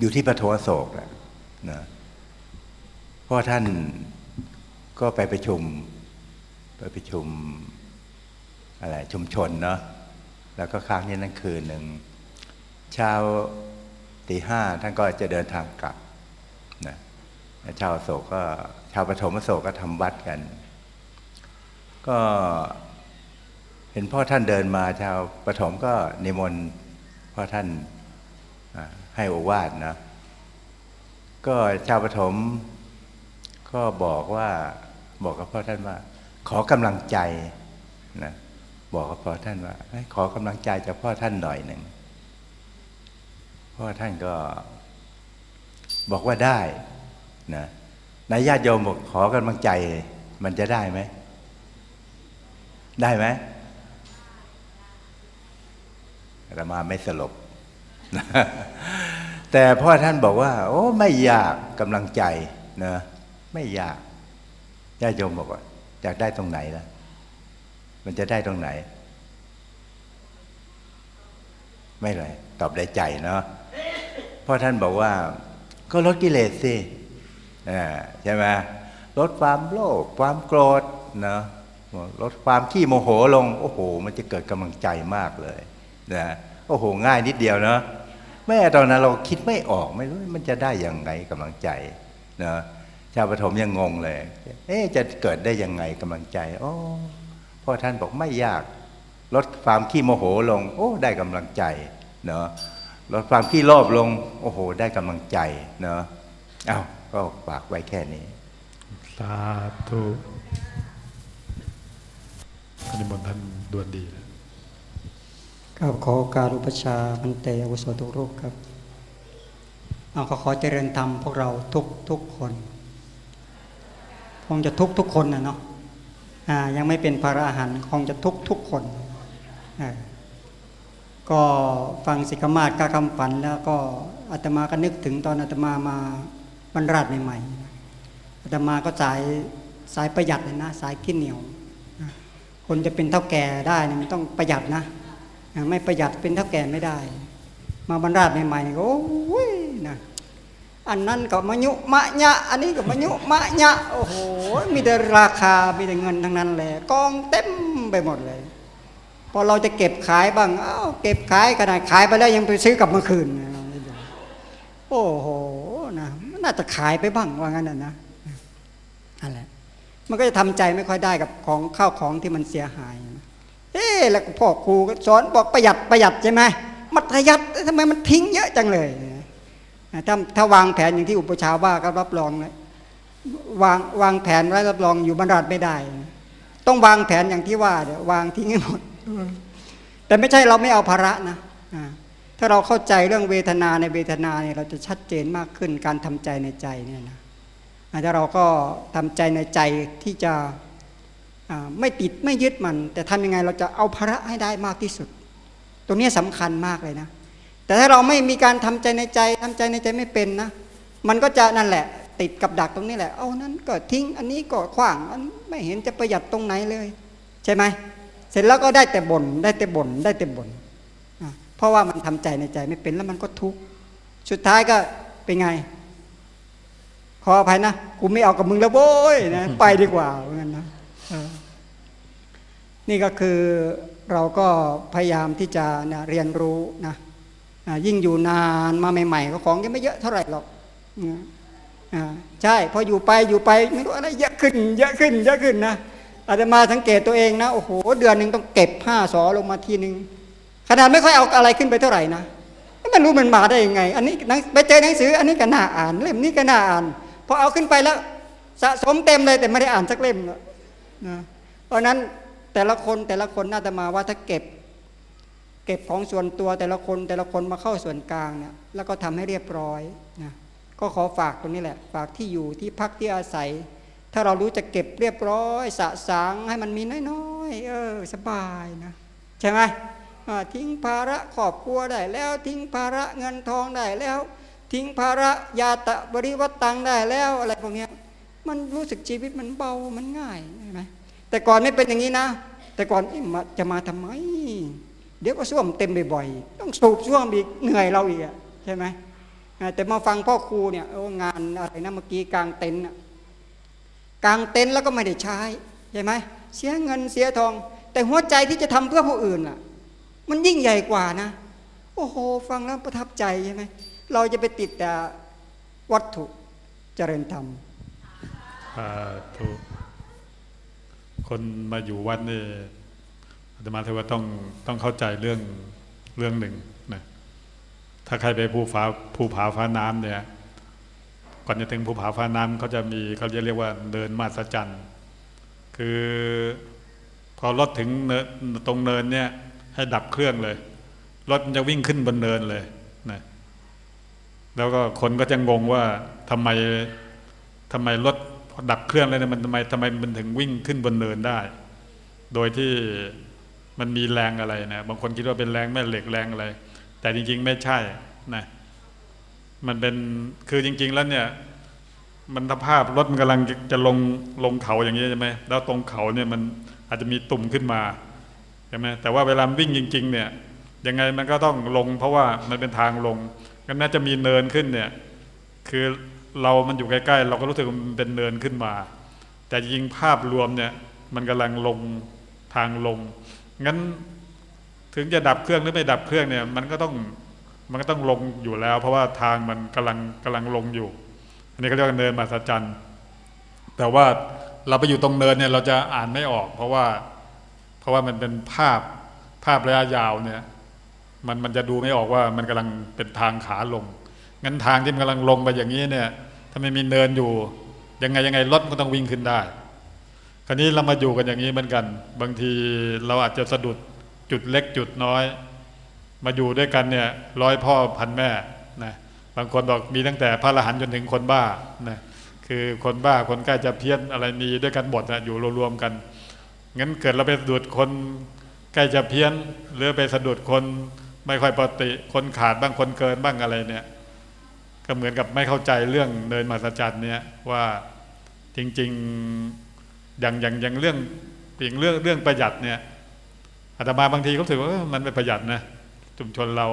อยู่ที่ปฐวโศกนะนะพ่อท่านก็ไปประชุม ไปประชุมอะไรชุมชนเนาะ แล้วก็ค้างที่นั่นคืนหนึ่งเช้าตีห้าท่านก็จะเดินทางกลับนะแล้วชาวโศกก็ชาวปฐมโศกก็ทำวัดกัน ก็เห็นพ่อท่านเดินมา ชาวปฐมก็นิมนต์พ่อท่านให้โอวาทนะ ก็ชาวปฐมก็บอกว่าบอกกับพ่อท่านว่า ขอกำลังใจนะ บอกกับพ่อท่านว่าขอกำลังใจจากพ่อท่านหน่อยหนึ่งพ่อท่านก็บอกว่าได้นะนายญาติโยมบอกขอกำลังใจ มันจะได้ไหม ได้ไหมอาตมาไม่สลบ แต่พ่อท่านบอกว่า โอ้ไม่ยากกำลังใจนะไม่ยากญาติโยมบอกว่าอยากได้ตรงไหนล่ะ มันจะได้ตรงไหน ไม่เลยตอบได้ใจเนาะพ่อท่านบอกว่า ก็ลดกิเลสสิอ่าใช่ไหมลดความโลภความโกรธเนาะลดความขี้โมโหลง โอ้โห มันจะเกิดกำลังใจมากเลยนะโอ้โห ง่ายนิดเดียวเนาะแม่ตอนนั้นเราคิดไม่ออกไม่รู้มันจะได้ยังไงกำลังใจเนาะชาวปฐมยังงงเลย เอ๊จะเกิดได้ยังไงกำลังใจโอ้ พ่อท่านบอกไม่ยาก ลดความขี้โมโหลง โอ้ ได้กำลังใจเนาะลดความขี้โลภลง โอ้โห ได้กำลังใจเนาะเอา้าก็ฝากไว้แค่นี้สาธุอนิมนต์ท่านดวนดีนะครับขอโอการอุปชฌาย์พันเตอาวุโสทุกรูปครับ เอาขอขอเจริญธรรมพวกเราทุกทุกคนคงจะทุกทุกคนนะเนาะอ่า ยังไม่เป็นพระอรหันต์คงจะทุกทุกคน ก็ฟังสิกขมาศกาคำฝันแล้วก็อาตมาก็นึกถึงตอนอาตมามาบรรราชใหม่ๆอาตมาก็สายสายประหยัดเลยนะสายขี้เหนียว คนจะเป็นเท่าแก่ได้เนี่ยมันต้องประหยัดนะ ไม่ประหยัดเป็นเท่าแก่ไม่ได้ มาบรรดาศใหม่ๆโอ้ยนะ อันนั้นก็มะยุมะยะอันนี้ก็มะยุมะยะโอ้โหมีแต่ราคามีแต่เงินทั้งนั้นแหละกองเต็มไปหมดเลย พอเราจะเก็บขายบ้างอ้าวเก็บขายขนาดขายไปแล้วยังไปซื้อกลับมาคืนโอ้โหนะน่าจะขายไปบ้างว่างั้นนะนะอะไรมันก็จะทำใจไม่ค่อยได้กับของข้าวของที่มันเสียหายเอ๊แล้วพ่อครูก็สอนบอกประหยัดประหยัดใช่ไหมมัธยัดทำไมมันทิ้งเยอะจังเลย ถ้าถ้าวางแผนอย่างที่อุปชาว่าก็รับรองเลยวางวางแผนไว้รับรองอยู่บรรดาไม่ได้ ต้องวางแผนอย่างที่ว่าเดี๋ยววางทิ้งให้หมดแต่ไม่ใช่เราไม่เอาภาระนะถ้าเราเข้าใจเรื่องเวทนาในเวทนาเนี่ยเราจะชัดเจนมากขึ้นการทำใจในใจเนี่ยนะถ้าเราก็ทำใจในใจที่จะไม่ติดไม่ยึดมัน แต่ทำยังไงเราจะเอาภาระให้ได้มากที่สุด ตรงนี้สำคัญมากเลยนะ แต่ถ้าเราไม่มีการทำใจในใจทำใจในใจไม่เป็นนะ มันก็จะนั่นแหละ ติดกับดักตรงนี้แหละ เอานั้นก็ทิ้งอันนี้ก็ขว้างอันไม่เห็นจะประหยัดตรงไหนเลย ใช่ไหมเสร็จแล้วก็ได้แต่บน่นได้แต่บ่นได้แต่บ่นเพราะว่ามันทำใจในใจไม่เป็นแล้วมันก็ทุกข์สุดท้ายก็เป็นไง ขออภัยนะกูไม่เอากับมึงแล้วโว้ยนะไปดีกว่าเหมือนกันนะนี่ก็คือเราก็พยายามที่จะนะเรียนรู้นะ ยิ่งอยู่นานมาใหม่ ๆ ก็ของยังไม่เยอะเท่าไหร่หรอกใช่พออยู่ไปอยู่ไปไม่รู้อะไรเยอะขึ้น เยอะขึ้น เยอะขึ้นนะอาตมาสังเกตตัวเองนะโอ้โหเดือนหนึ่งต้องเก็บผ้าสอลงมาทีหนึ่งขนาดไม่ค่อยเอาอะไรขึ้นไปเท่าไหร่นะไม่รู้มันมาได้ยังไง อันนี้ไปเจอหนังสือ อันนี้ก็น่าอ่าน เล่มนี้ก็น่าอ่านพอเอาขึ้นไปแล้วสะสมเต็มเลยแต่ไม่ได้อ่านสักเล่มนะเพราะนั้นแต่ละคนแต่ละคนน่าจะมาว่าถ้าเก็บ เก็บของส่วนตัวแต่ละคนแต่ละคนมาเข้าส่วนกลางเนี่ยแล้วก็ทำให้เรียบร้อยนะก็ขอฝากตรงนี้แหละ ฝากที่อยู่ที่พักที่อาศัย ถ้าเรารู้จะเก็บเรียบร้อย สะสางให้มันมีน้อยๆเออสบายนะใช่ไหมทิ้งภาระครอบครัวได้แล้วทิ้งภาระเงินทองได้แล้ว ทิ้งภาระยาตะบริวัตตังได้แล้วอะไรพวกนี้มันรู้สึกชีวิตมันเบามันง่ายใช่ไหมแต่ก่อนไม่เป็นอย่างนี้นะ แต่ก่อนจะมาทำไม เดี๋ยวก็ส้วมเต็มบ่อยๆต้องสูบส้วมอีกเหนื่อยเราอีกใช่ไหมแต่มาฟังพ่อครูเนี่ยงานอะไรนะเมื่อกี้กลางเต็นท์กลางเต็นท์แล้วก็ไม่ได้ใช้ใช่ไหมเสียเงินเสียทอง แต่หัวใจที่จะทำเพื่อผู้อื่นล่ะ มันยิ่งใหญ่กว่านะ โอ้โห ฟังแล้วประทับใจใช่ไหมเราจะไปติดแต่วัตถุเจริญธรรมถูกคนมาอยู่วัดนี่ อาตมาถือว่าต้องต้องเข้าใจเรื่องเรื่องหนึ่งนะถ้าใครไปภูผาภูผาฟ้าน้ำเนี่ยก่อนจะถึงภูผาฟ้าน้ำเขาจะมีเขาจะเรียกว่าเดินมาสจันคือพอรถถึงตรงเนินเนี่ยให้ดับเครื่องเลย รถจะวิ่งขึ้นบนเนินเลยนะแล้วก็คนก็จะงงว่าทำไมทำไมรถดับเครื่องแล้วเนี่ยมันทำไมทำไมมันถึงวิ่งขึ้นบนเนินได้ โดยที่ มันมีแรงอะไรนะบางคนคิดว่าเป็นแรงแม่เหล็กแรงอะไร แต่จริง ๆ ไม่ใช่นะมันเป็นคือจริง ๆ แล้วเนี่ย มันสภาพรถมันกำลังจะลงลงเขาอย่างนี้ใช่ไหมแล้วตรงเขาเนี่ยมันอาจจะมีตุ่มขึ้นมาใช่ไหมแต่ว่าเวลาวิ่งจริง ๆ เนี่ยยังไงมันก็ต้องลง เพราะว่ามันเป็นทางลงก็น่าจะมีเนินขึ้นเนี่ย คือเรามันอยู่ใกล้ๆ เราก็รู้สึกมันเป็นเนินขึ้นมา แต่จริงภาพรวมเนี่ย มันกำลังลงทางลง งั้นถึงจะดับเครื่องหรือไม่ดับเครื่องเนี่ย มันก็ต้องมันก็ต้องลงอยู่แล้ว เพราะว่าทางมันกำลังกำลังลงอยู่ อันนี้เขาเรียกว่าเนินมาสัจจันแต่ว่าเราไปอยู่ตรงเนินเนี่ยเราจะอ่านไม่ออก เพราะว่าเพราะว่ามันเป็นภาพภาพระยะยาวเนี่ย มันมันจะดูไม่ออกว่ามันกำลังเป็นทางขาลง งั้นทางที่มันกำลังลงไปอย่างนี้เนี่ย ถ้าไม่มีเนินอยู่ ยังไงยังไงรถก็ต้องวิ่งขึ้นได้ คราวนี้เรามาอยู่กันอย่างนี้เหมือนกัน บางทีเราอาจจะสะดุดจุดเล็กจุดน้อย มาอยู่ด้วยกันเนี่ยร้อยพ่อพันแม่นะบางคนบอกมีตั้งแต่พระอรหันต์จนถึงคนบ้านะคือคนบ้าคนใกล้จะเพี้ยนอะไรมีด้วยกันหมดนะอยู่รวมๆกันงั้นเกิดเราไปสะดุดคนใกล้จะเพี้ยน หรือไปสะดุดคนไม่ค่อยปกติคนขาดบ้างคนเกินบ้างอะไรเนี่ยก็เหมือนกับไม่เข้าใจเรื่องเนินมาสจันเนี่ยว่าจริง ๆ อย่างอย่างอย่างเรื่องอย่างเรื่องเรื่องประหยัดเนี่ยอาตมาบางทีก็ถือว่ามันไม่ประหยัดนะชุมชนเรา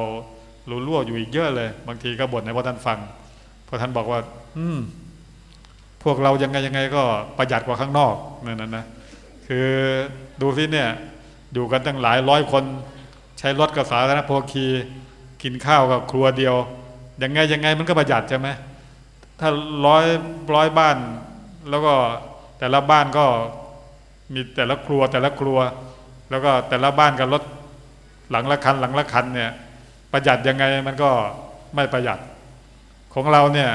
รู้รั่วอยู่อีกเยอะเลย บางทีก็บ่นให้พ่อท่านฟังพอท่านบอกว่า อืม พวกเรายังไงยังไงก็ประหยัดกว่าข้างนอกนั่นนะนะคือดูสิเนี่ย อยู่กันตั้งหลายร้อยคน ใช้รถกับสาธารณโภคีกินข้าวกับครัวเดียวยังไงยังไงมันก็ประหยัดใช่ไหมถ้าร้อยร้อยบ้าน แล้วก็ แต่ละบ้านก็มีแต่ละครัวแต่ละครัว แล้วก็แต่ละบ้านกับรถหลังละคันหลังละคันเนี่ยประหยัดยังไงมันก็ไม่ประหยัด ของเราเนี่ย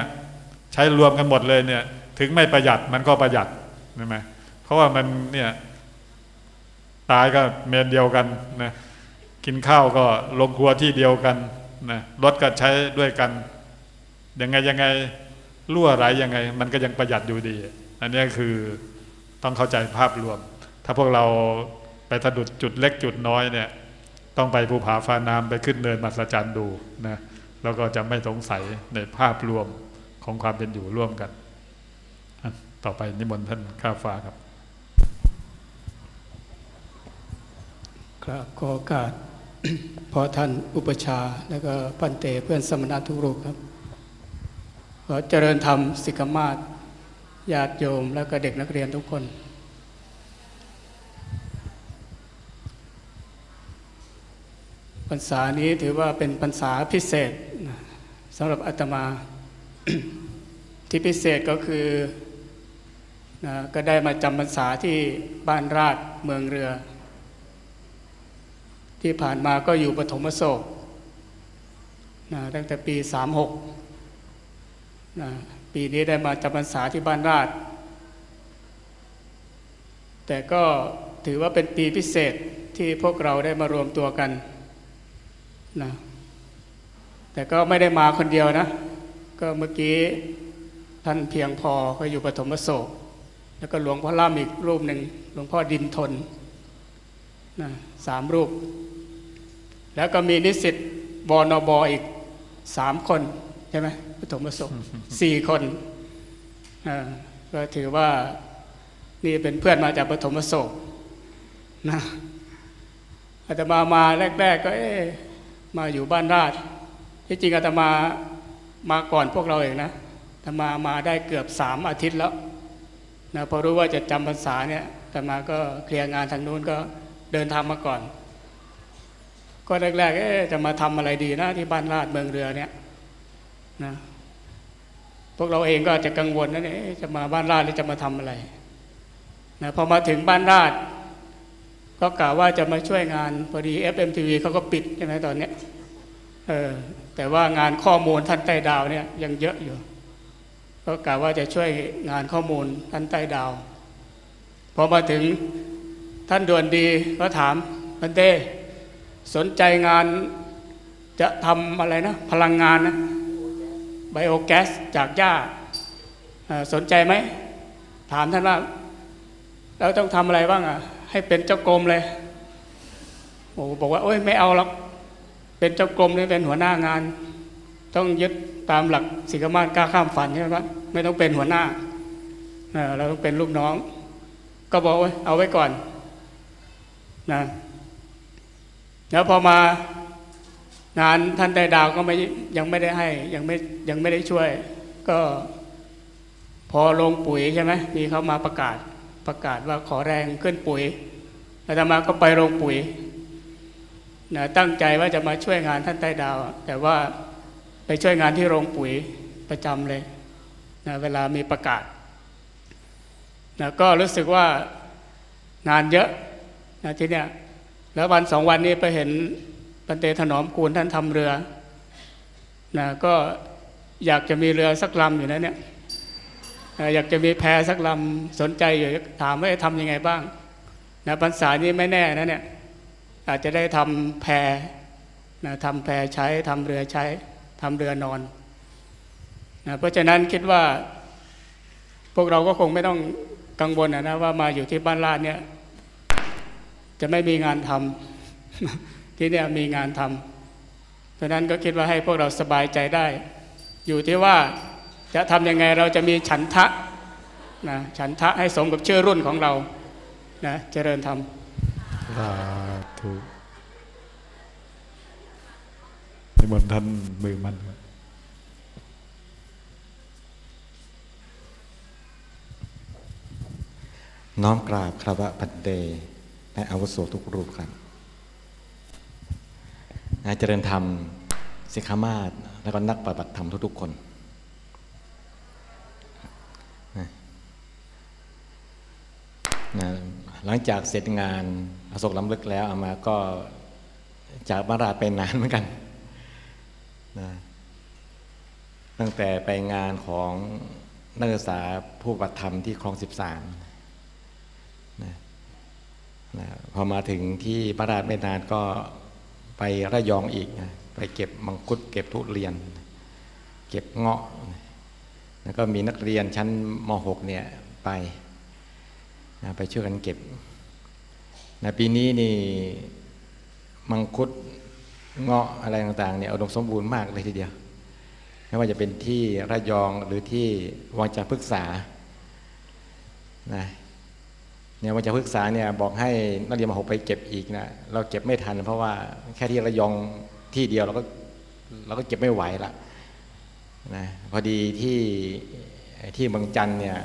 ใช้รวมกันหมดเลยเนี่ยถึงไม่ประหยัดมันก็ประหยัดใช่ไหมเพราะว่ามันเนี่ยตายก็เมนเดียวกันนะกินข้าวก็ลงครัวที่เดียวกันนะรถก็ใช้ด้วยกันยังไงยังไงรั่วไหลยังไง มันก็ยังประหยัดอยู่ดี อันนี้คือต้องเข้าใจภาพรวม ถ้าพวกเราไปสะดุดจุดเล็กจุดน้อยเนี่ย ต้องไปภูผาฟ้าน้ำไปขึ้นเนินมัศจรรย์ดูนะแล้วก็จะไม่สงสัยในภาพรวมของความเป็นอยู่ร่วมกัน ต่อไปนิมนต์ท่านข้าฟ้าครับ ครับขอโอกาสพอท่านอุปชาแล้วก็พันเตเพื่อนสมณะทุกรูปครับขอเจริญธรรมสิกมาศ ญาติโยมแล้วก็เด็กนักเรียนทุกคน พรรษานี้ถือว่าเป็นพรรษาพิเศษสำหรับอาตมา ที่พิเศษก็คือนะก็ได้มาจำพรรษาที่บ้านราชเมืองเรือ ที่ผ่านมาก็อยู่ปฐมโศกนะตั้งแต่ปี 36นะ ปีนี้ได้มาจำพรรษาที่บ้านราช แต่ก็ถือว่าเป็นปีพิเศษที่พวกเราได้มารวมตัวกันนะแต่ก็ไม่ได้มาคนเดียวนะ ก็เมื่อกี้ท่านเพียงพอก็อยู่ปฐมโศก แล้วก็หลวงพ่อล่ามอีกรูปหนึ่งหลวงพ่อดินทนนะสามรูป แล้วก็มีนิสิตบอนบออีกสามคน ใช่ไหมปฐมโศกสี่คนก็ถือว่านี่เป็นเพื่อนมาจากปฐมโศกนะอาตมามาแรก ๆ ก็เอ๊มาอยู่บ้านราชที่จริงอาตมามาก่อนพวกเราเองนะอาตมามาได้เกือบสามอาทิตย์แล้วนะพอรู้ว่าจะจำพรรษาเนี่ยอาตมาก็เคลียร์งานทางนู้นก็เดินทางมาก่อน ก็แรกๆเอ๊จะมาทำอะไรดีนะที่บ้านราชเมืองเรือเนี่ย นะพวกเราเองก็จะกังวลนะเนี่ยจะมาบ้านราชหรือจะมาทำอะไรนะพอมาถึงบ้านราช ก็กล่าวว่าจะมาช่วยงานพอดี FMTV เขาก็ปิดใช่ไหมตอนนี้เออแต่ว่างานข้อมูลท่านใต้ดาวเนี่ยยังเยอะอยู่ ก็กล่าวว่าจะช่วยงานข้อมูลท่านใต้ดาวพอมาถึงท่านด่วนดีก็ถามพันเต้สนใจงานจะทำอะไรนะ พลังงานนะ ไบโอแก๊สจากหญ้าสนใจไหม ถามท่านว่าเราต้องทำอะไรบ้างอะ ให้เป็นเจ้ากรมเลยโอ้บอกว่าโอ้ยไม่เอาหรอกเป็นเจ้ากรมนี่เป็นหัวหน้างาน ต้องยึดตามหลักสิกขมาศกล้าข้ามฝันใช่ไหมครับไม่ต้องเป็นหัวหน้าเออเราต้องเป็นลูกน้อง ก็บอกว่าเอาไว้ก่อนนะแล้วพอมา งานท่านได้ดาวก็ไม่ยังไม่ได้ให้ยังไม่ยังไม่ได้ช่วย ก็พอลงปุ๋ยใช่ไหมมีเขามาประกาศประกาศว่าขอแรงขึ้นปุ๋ยอาตมาก็ไปลงปุ๋ยนะตั้งใจว่าจะมาช่วยงานท่านใต้ดาว แต่ว่าไปช่วยงานที่โรงปุ๋ยประจำเลยนะเวลามีประกาศนะก็รู้สึกว่างานเยอะนะที่เนี้ยแล้ววันสองวันนี้ไปเห็น ปันเตถนอมกูลท่านทำเรือนะก็อยากจะมีเรือสักลำอยู่นะเนี่ยอยากจะมีแพสักลำสนใจอยู่ถามว่าทำยังไงบ้างนะพรรษานี้ไม่แน่นะเนี่ยอาจจะได้ทำแพนะทำแพใช้ทำเรือใช้ทำเรือนอนนะเพราะฉะนั้นคิดว่า พวกเราก็คงไม่ต้องกังวลนะว่ามาอยู่ที่บ้านลาดเนี่ย จะไม่มีงานทำ ที่เนี่ยมีงานทำเพราะนั้นก็คิดว่าให้พวกเราสบายใจได้ อยู่ที่ว่าจะทำยังไงเราจะมีฉันทะนะฉันทะให้สมกับชื่อรุ่นของเรานะเจริญธรรมสาธุนิมนต์ท่านมือมันครับน้อมกราบคารวะพันเตและอาวุโสทุกรูปครับ นะเจริญธรรมสิกขามาศแล้วก็นักปฏิบัติธรรมทุกๆคนนะหลังจากเสร็จงานอโศกล้ำลึกแล้วเอามาก็จากบาราดไปนานเหมือนกันนะตั้งแต่ไปงานของนักศึกษาผู้ปฏิบัติธรรมที่คลองสิบสามนะนะพอมาถึงที่พระราชไม่นานก็ ไประยองอีกนะไปเก็บมังคุดเก็บทุเรียน เก็บเงาะ แล้วก็มีนักเรียนชั้นม .6 เนี่ยไปไปช่วยกันเก็บนะปีนี้นี่มังคุดเงาะอะไรต่างๆเนี่ยอุดมสมบูรณ์มากเลยทีเดียว ไม่ว่าจะเป็นที่ระยองหรือที่วังจากพฤกษานะ เนี่ยวังจากพฤกษาเนี่ยบอกให้นักเรียนมหกไปเก็บอีกนะเราเก็บไม่ทัน เพราะว่าแค่ที่ระยองที่เดียวเราก็เราก็เก็บไม่ไหวละนะพอดีที่ที่บางจันเนี่ย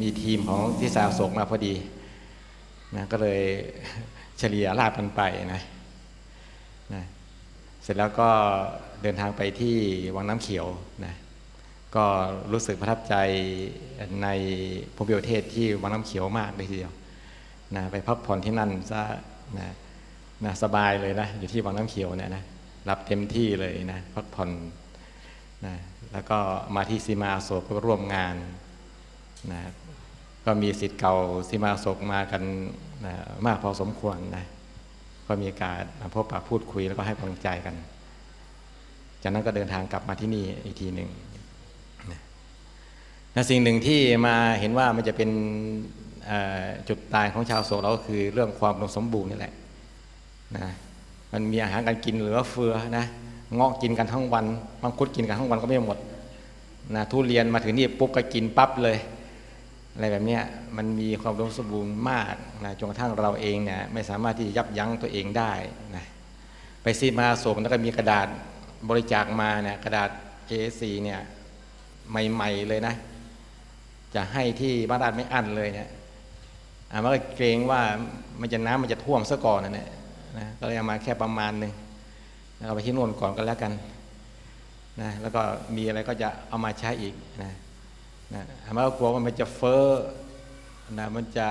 มีทีมของที่สาสกมาพอดีนะก็เลยเฉลี่ยลาบกันไปนะนะเสร็จแล้วก็เดินทางไปที่วังน้ำเขียวนะก็รู้สึกประทับใจในภูมิประเทศที่วังน้ำเขียวมากเลยทีเดียว นะไปพักผ่อนที่นั่นซะนะนะสบายเลยนะอยู่ที่วังน้ำเขียวเนี่ยนะรับเต็มที่เลยนะพักผ่อนนะแล้วก็มาที่ซีมาโศกก็ร่วมงานนะก็มีสิทธิ์เก่าซีมาโศกมากันนะมากพอสมควรนะก็มีการมาพบปะพูดคุยแล้วก็ให้กำลังใจกัน จากนั้นก็เดินทางกลับมาที่นี่อีกทีหนึ่งนะสิ่งหนึ่งที่มาเห็นว่ามันจะเป็น จุดตายของชาวโศกเราก็คือเรื่องความอุดมสมบูรณ์นี่แหละนะมันมีอาหารการกินเหลือเฟือนะเงาะกินกันทั้งวันมังคุดกินกันทั้งวันก็ไม่หมดนะทุเรียนมาถึงนี่ปุ๊บก็กินปั๊บเลยอะไรแบบนี้มันมีความอุดมสมบูรณ์มากนะจนกระทั่งเราเองเนี่ยไม่สามารถที่จะยับยั้งตัวเองได้นะไปซีมาโศกแล้วก็มีกระดาษบริจาคมาเนี่ยกระดาษ A4 เนี่ยใหม่ ๆ เลยนะ จะให้ที่บ้านราชไม่อั้นเลยเนี่ย มาก็เกรงว่ามันจะน้ำมันจะท่วมซะก่อนนะเนี่ยนะก็เลยเอามาแค่ประมาณหนึ่งเอาไปที่น่นก่อนก็แล้วกันนะแล้วก็มีอะไรก็จะเอามาใช้อีกนะนะอามาก็กลัวว่ามันจะเฟ้อนะมันจะ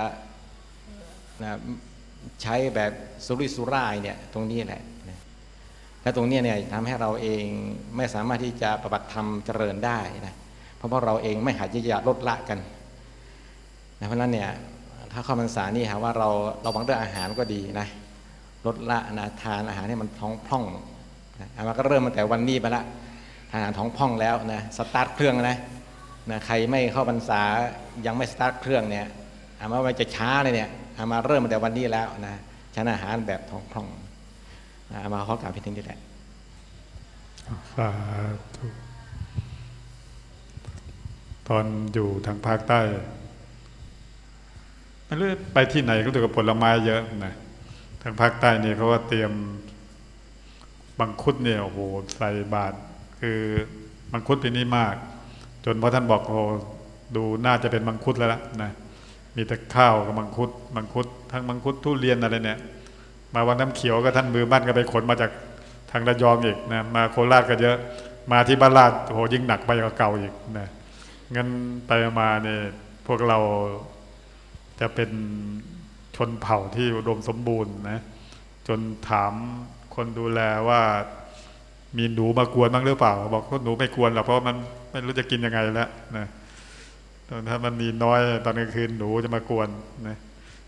นะใช้แบบสุริสุร่ายเนี่ยตรงนี้แหละนะและตรงนี้เนี่ยทำให้เราเองไม่สามารถที่จะประบัติธรรมเจริญได้นะเพราะว่าเราเองไม่หาที่จะลดละกันนะเพราะนั้นเนี่ย ถ้าเข้าพรรษานี่หาว่าเราเราบังเรื่องอาหารก็ดีนะลดละนะทานอาหารให้มันท้องพร่องนะอามาก็เริ่มมาแต่วันนี้ไปละทานอาหารท้องพร่องแล้วนะสตาร์ทเครื่องนะนะใครไม่เข้าพรรษายังไม่สตาร์ทเครื่องเนี่ยอามาว่าจะช้าเลยเนี่ยอามาเริ่มมาแต่วันนี้แล้วนะฉันอาหารแบบท้องพร่องอามาขอกล่าวเพียงนี้แหละสาธุตอนอยู่ทางภาคใต้ ไม่รู้ไปที่ไหนก็ดูกับผลไม้เยอะนะทางภาคใต้เนี่ยเขาว่าเตรียมบังคุดเนี่ยโอ้โหใส่บาตรคือบังคุดปีนี้มาก จนพอท่านบอกโอ้ดูน่าจะเป็นมังคุดแล้วล่ะนะมีแต่ข้าวกับมังคุดมังคุดทั้งมังคุดทุเรียนอะไรเนี่ย มาวันน้ำเขียวก็ท่านมือบ้านก็ไปขนมาจากทางระยองอีกนะมาโคราชก็เยอะมาที่บ้านลาดโหยิ่งหนักไปกว่าเก่าอีกนะงั้นไปมาเนี่ยพวกเรา จะเป็นชนเผ่าที่อุดมสมบูรณ์นะจนถามคนดูแลว่า มีหนูมากวนบ้างหรือเปล่า บอกว่าหนูไม่กวนหรอกเพราะมันไม่รู้จะกินยังไงแล้วนะถ้ามันมีน้อยตอนกลางคืนหนูจะมากวนนะ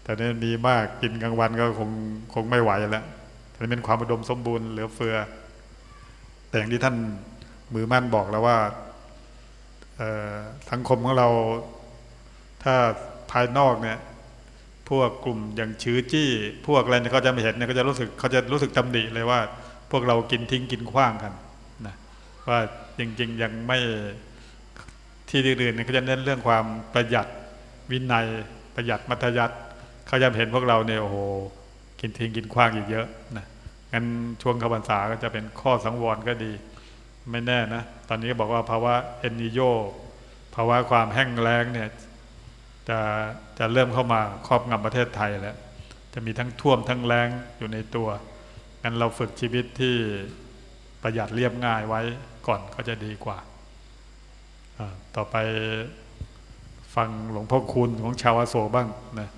แต่นี่มีมากกินกลางวันก็คงคงไม่ไหวแล้วแต่เป็นความอุดมสมบูรณ์เหลือเฟือ แต่อย่างที่ท่านมือมั่นบอกแล้วว่าสังคมของเราถ้า ภายนอกเนี่ยพวกกลุ่มอย่างชื้อจี้ พวกอะไรเนี่ยเขาจะไม่เห็นเนี่ยก็จะรู้สึกเขาจะรู้สึกตำหนิเลยว่า พวกเรากินทิ้งกินขว้างกันนะว่าจริงๆยังไม่ที่อื่นเนี่ยเขาจะเน้นเรื่องความประหยัดวินัยประหยัดมัธยัติเขาจะเห็นพวกเราเนี่ยโอ้โหกินทิ้งกินขว้างอีกเยอะนะงั้นช่วงขบันษาก็จะเป็นข้อสังวรก็ดี ไม่แน่นะ ตอนนี้บอกว่าภาวะเอนนิโยภาวะความแห้งแล้งเนี่ย จะจะเริ่มเข้ามาครอบงำประเทศไทยแล้วจะมีทั้งท่วมทั้งแรงอยู่ในตัวงั้นเราฝึกชีวิตที่ประหยัดเรียบง่ายไว้ก่อนก็จะดีกว่า ต่อไปฟังหลวงพ่อคูณของชาวอโศกบ้างนะ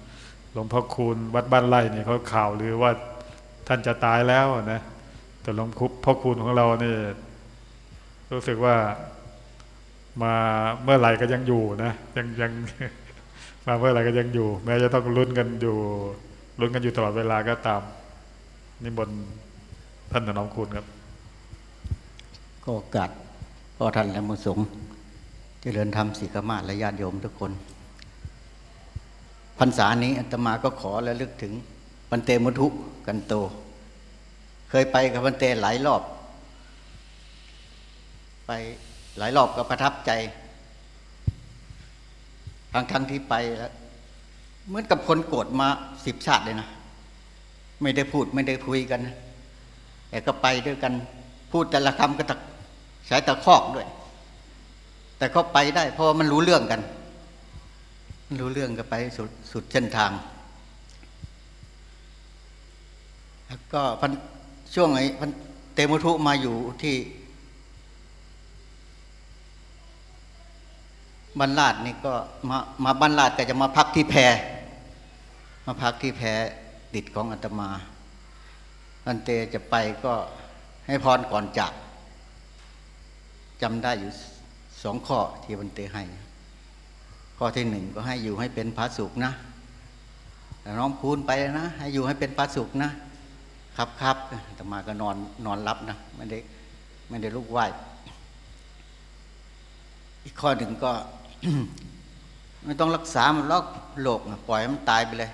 หลวงพ่อคูณวัดบ้านไร่นี่เขาข่าวหรือว่าท่านจะตายแล้วนะแต่หลวงพ่อคูณของเราเนี่ยรู้สึกว่ามาเมื่อไหร่ก็ยังอยู่นะยังยัง มาเมื่อไหร่ก็ยังอยู่ แม้จะต้องลุ้นกันอยู่ลุ้นกันอยู่ตลอดเวลาก็ตามนิมนต์ท่านน้องคุณครับ ก็กัดพ่อท่านและมุสงเจริญธรรมสิกมาและญาติโยมทุกคนพรรษานี้อาตมาก็ขอและลึกถึงปันเตมุทุกันโต เคยไปกับปันเตหลายรอบ ไปหลายรอบก็ประทับใจ ทั้งทั้งที่ไปแล้วเหมือนกับคนโกรธมาสิบชาติเลยนะไม่ได้พูดไม่ได้คุยกันแต่ก็ไปด้วยกัน พูดแต่ละคำก็ตะใช้ตะคอกด้วย แต่ก็ไปได้ เพราะมันรู้เรื่องกัน รู้เรื่องก็ไปสุดสุดเส้นทาง แล้วก็พันช่วงไอ้พันเตมุทุมาอยู่ที่ บรรลาดนี่ก็มามาบรรลาดก็จะมาพักที่แพรมาพักที่แพรติดของอาตมาอันเตจะไปก็ให้พรก่อนจากจำได้อยู่สองข้อที่บันเตให้ ข้อที่หนึ่งก็ให้อยู่ให้เป็นพระสุขนะแต่น้องพูนไปนะ ให้อยู่ให้เป็นพระสุขนะ ครับครับแต่มาก็นอนนอนรับนะไม่ได้ไม่ได้ลุกไหวอีกข้อหนึ่งก็ ไม่ต้องรักษามันลอกโรคปล่อยมันตายไปเลย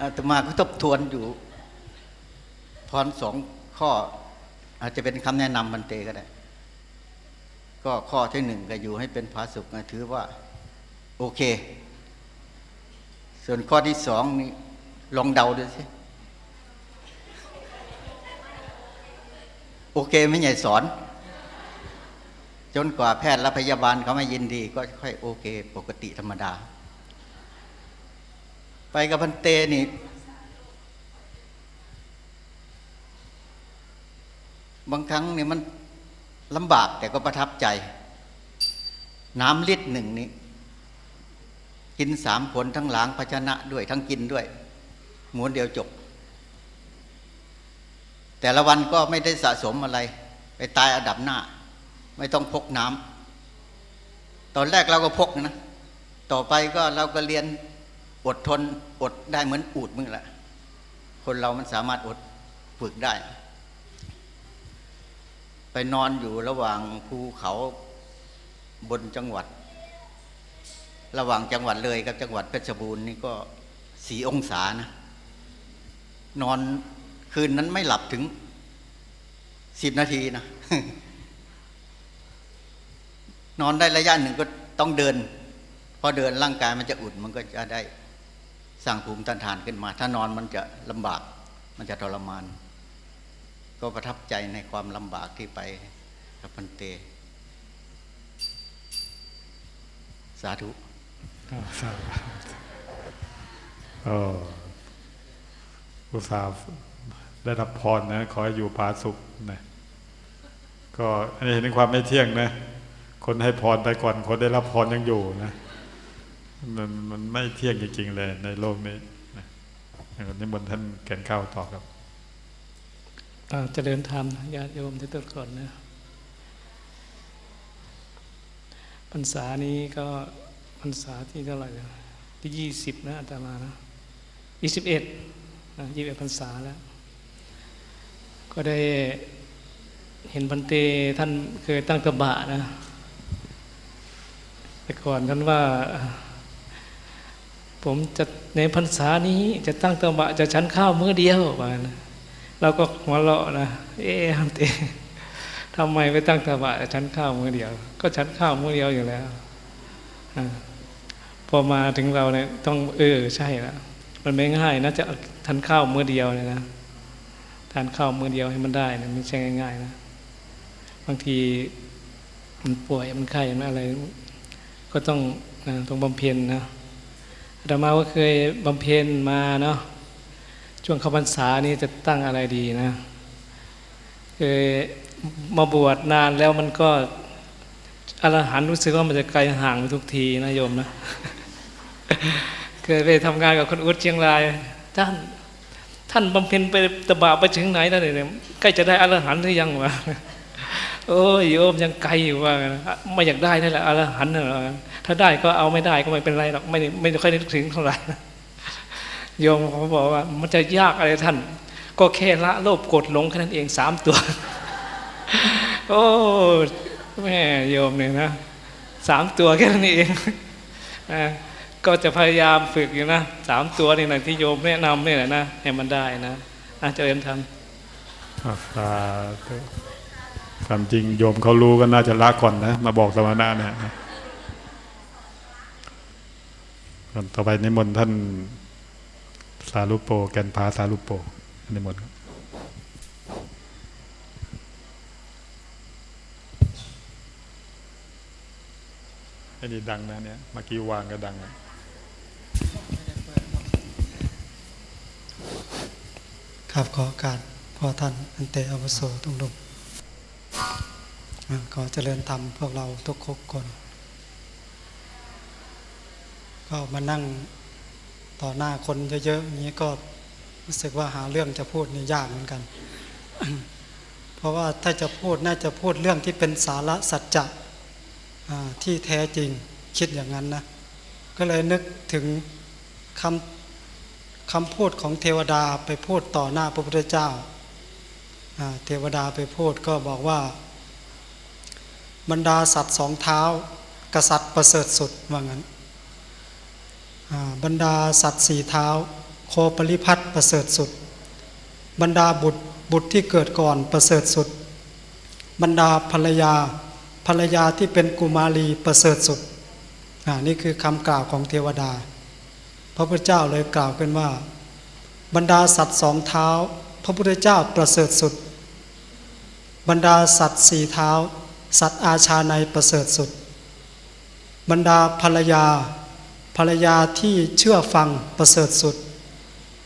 อาตมาก็ทบทวนอยู่ พรสองข้อ อาจจะเป็นคำแนะนำบันเตก็ได้ ก็ข้อที่หนึ่งก็อยู่ให้เป็นพาสุขนะถือว่า โอเค ส่วนข้อที่สองนี่ลองเดาดูสิโอเคไม่ใหญ่สอน จนกว่าแพทย์และพยาบาลเขาไม่ยินดี ก็ค่อยโอเค ปกติธรรมดา ไปกับพันเตนี่ บางครั้งนี่มันลำบากแต่ก็ประทับใจ น้ำลิตรหนึ่งนี้กินสามผลทั้งล้างภาชนะด้วยทั้งกินด้วยม้วนเดียวจบ แต่ละวันก็ไม่ได้สะสมอะไร ไปตายอันดับหน้า ไม่ต้องพกน้ำตอนแรกเราก็พกนะ ต่อไปก็เราก็เรียนอดทนอดได้เหมือนอูดมึงแหละคนเรามันสามารถอดฝึกได้ ไปนอนอยู่ระหว่างภูเขาบนจังหวัด ระหว่างจังหวัดเลยกับจังหวัดเพชรบูรณ์นี่ก็สีองศานะนอนคืนนั้นไม่หลับถึงสิบนาทีนะ นอนได้ระยะหนึ่งก็ต้องเดิน พอเดินร่างกายมันจะอุ่นมันก็จะได้สร้างภูมิต้านทานขึ้นมา ถ้านอนมันจะลำบาก มันจะทรมาน ก็ประทับใจในความลำบากที่ไปกับพันเต สาธุสาธุโอ้อุตสาห์ได้รับพรนะ ขออยู่ผาสุขนะ ก็อันนี้เห็นความไม่เที่ยงนะ คนให้พรไปก่อน คนได้รับพรยังอยู่นะมันมันไม่เที่ยงจริงๆเลยในโลกนี้นะนิมนท่านแก่นข้าวต่อครับเจริญธรรมญาติโยมทุกทุกคนนะพรรษานี้ก็พรรษาที่เท่าไหร่ที่ยี่สิบนะอาตมานะยี่สิบเอ็ดนะยี่สิบเอ็ดพรรษาแล้ว ก็ได้เห็นพันเตท่านเคยตั้งกระบะนะ แต่ก่อนท่านว่า ผมจะในพรรษานี้จะตั้งตบะจะชั้นข้าวมื้อเดียวว่านะเราก็หัวเราะนะ เอ๊ะเตทำไมไปตั้งตบะชั้นข้าวมื้อเดียว ก็ชั้นข้าวมื้อเดียวอยู่แล้วอพอมาถึงเราเนี่ยต้องเออใช่ละมันไม่ง่ายนะจะทานข้าวมื้อเดียวเนี่ยนะทานข้าวมื้อเดียวให้มันได้นะไม่ใช่ง่ายๆนะบางทีมันป่วยมันไข้มันอะไร ก็ต้องนะต้องบำเพ็ญนะอาตมาก็เคยบำเพ็ญมาเนาะช่วงเข้าพรรษานี่จะตั้งอะไรดีนะเคยมาบวชนานแล้วมันก็อรหันต์รู้สึกว่ามันจะไกลห่างไปทุกทีนะโยมนะ เคยไปทำงานกับคนอุดเชียงรายท่านท่านบำเพ็ญไปตบะไปถึงไหนแล้วเนี่ยใกล้จะได้อรหันต์หรือยังวะ โอ้ยโยมยังไกลอยู่ว่าไม่อยากได้นั่นแหละอรหันต์น่ะถ้าได้ก็เอาไม่ได้ก็ไม่เป็นไรหรอกไม่ไม่ค่อยนึกถึงเท่าไหร่โยมเขาบอกว่า มันจะยากอะไรท่าน ก็แค่ละโลภกรธหลงแค่นั้นเองสามตัว โอ้แม่โยมเนี่ยนะสามตัวแค่นั้นเองก็จะพยายามฝึกอยู่นะสามตัวนี่นะที่โยมแนะนำเนี่ยนะให้มันได้นะอาจารย์ทำสาธุ ความจริงโยมเขารู้ก็น่าจะละก่อนนะ มาบอกสมณะเนี่ยก่อนต่อไปนิมนต์ท่านสารุโป แกนพาสารุโปนิมนต์ครับไอ้นี่ดังนะเนี่ยเมื่อกี้วางก็ดังครับขอการพ่อท่านอันเตอวโสตุงลม ขอเจริญธรรมพวกเราทุกคน ก็มานั่งต่อหน้าคนเยอะๆอย่างนี้ก็รู้สึกว่าหาเรื่องจะพูดนี่ยากเหมือนกัน เพราะว่าถ้าจะพูดน่าจะพูดเรื่องที่เป็นสาระสัจจะที่แท้จริงคิดอย่างนั้นนะ ก็เลยนึกถึงคำคำพูดของเทวดาไปพูดต่อหน้าพระพุทธเจ้า เทวดาไปพูดก็บอกว่า บรรดาสัตว์สองเท้า กษัตริย์ประเสริฐสุดว่างั้นบรรดาสัตว์สี่เท้า โคปริพัฒประเสริฐสุด บรรดาบุตรบุตรที่เกิดก่อนประเสริฐสุด บรรดาภรรยาภรรยาที่เป็นกุมารีประเสริฐสุดนี่คือคำกล่าวของเทวดา พระพุทธเจ้าเลยกล่าวขึ้นว่า บรรดาสัตว์สองเท้า พระพุทธเจ้าประเสริฐสุด บรรดาสัตว์สี่เท้า สัตว์อาชาในประเสริฐสุด บรรดาภรรยา ภรรยาที่เชื่อฟังประเสริฐสุด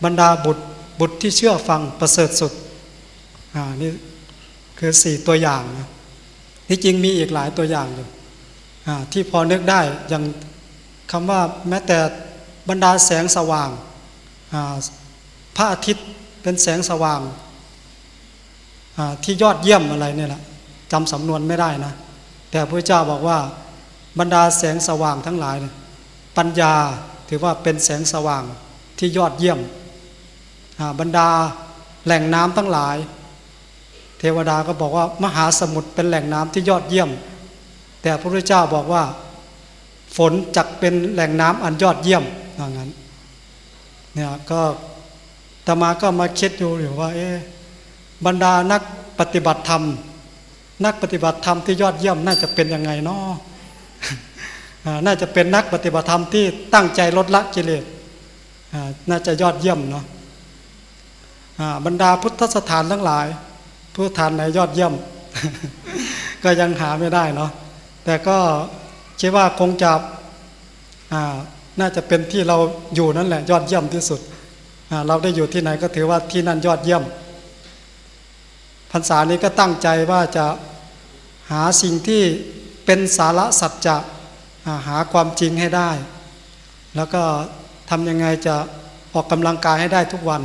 บรรดาบุตรบุตรที่เชื่อฟังประเสริฐสุดอ่านี่คือสี่ตัวอย่างนะที่จริงมีอีกหลายตัวอย่างอยู่ที่พอนึกได้อย่างคำว่าแม้แต่บรรดาแสงสว่างพระอาทิตย์เป็นแสงสว่าง ที่ยอดเยี่ยมอะไรเนี่ยแหละจำสำนวนไม่ได้นะ แต่พระเจ้าบอกว่าบรรดาแสงสว่างทั้งหลายเนี่ยปัญญาถือว่าเป็นแสงสว่างที่ยอดเยี่ยมบรรดาแหล่งน้ำทั้งหลาย เทวดาก็บอกว่ามหาสมุทรเป็นแหล่งน้ำที่ยอดเยี่ยม แต่พระพุทธเจ้าบอกว่า ฝนจักเป็นแหล่งน้ำอันยอดเยี่ยมอย่างนั้นเนี่ยก็ตมาก็มาคิดดูอยู่ว่า เอ๊ะ บรรดานักปฏิบัติธรรม นักปฏิบัติธรรมที่ยอดเยี่ยมน่าจะเป็นยังไงเนาะน่าจะเป็นนักปฏิบัติธรรมที่ตั้งใจลดละกิเลสน่าจะยอดเยี่ยมเนาะบรรดาพุทธสถานทั้งหลายพุทธสถานไหนยอดเยี่ยม ก็ยังหาไม่ได้เนาะแต่ก็คิดว่าคงจะน่าจะเป็นที่เราอยู่นั่นแหละยอดเยี่ยมที่สุด เราได้อยู่ที่ไหนก็ถือว่าที่นั่นยอดเยี่ยม พรรษานี้ก็ตั้งใจว่าจะหาสิ่งที่เป็นสาระสัจจะหาความจริงให้ได้ แล้วก็ทำยังไงจะออกกำลังกายให้ได้ทุกวัน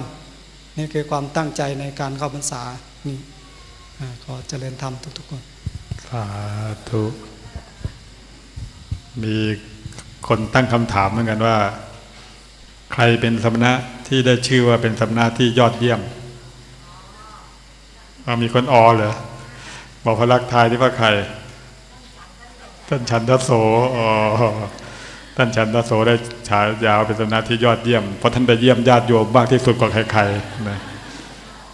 นี่คือความตั้งใจในการเข้าพรรษานี่อ่าขอเจริญธรรมทุกๆคนสาธุมีคนตั้งคำถามเหมือนกันว่า ใครเป็นสมณะที่ได้ชื่อว่าเป็นสมณะที่ยอดเยี่ยม ว่ามีคนออเหรอบอกพระลักษณ์ทายที่ว่าใครท่านชันทโสอ๋อท่านชันทโสได้ฉายาวเป็นสมณะที่ยอดเยี่ยมเพราะท่านได้เยี่ยมญาติโยมมากที่สุดกว่าใครๆนะ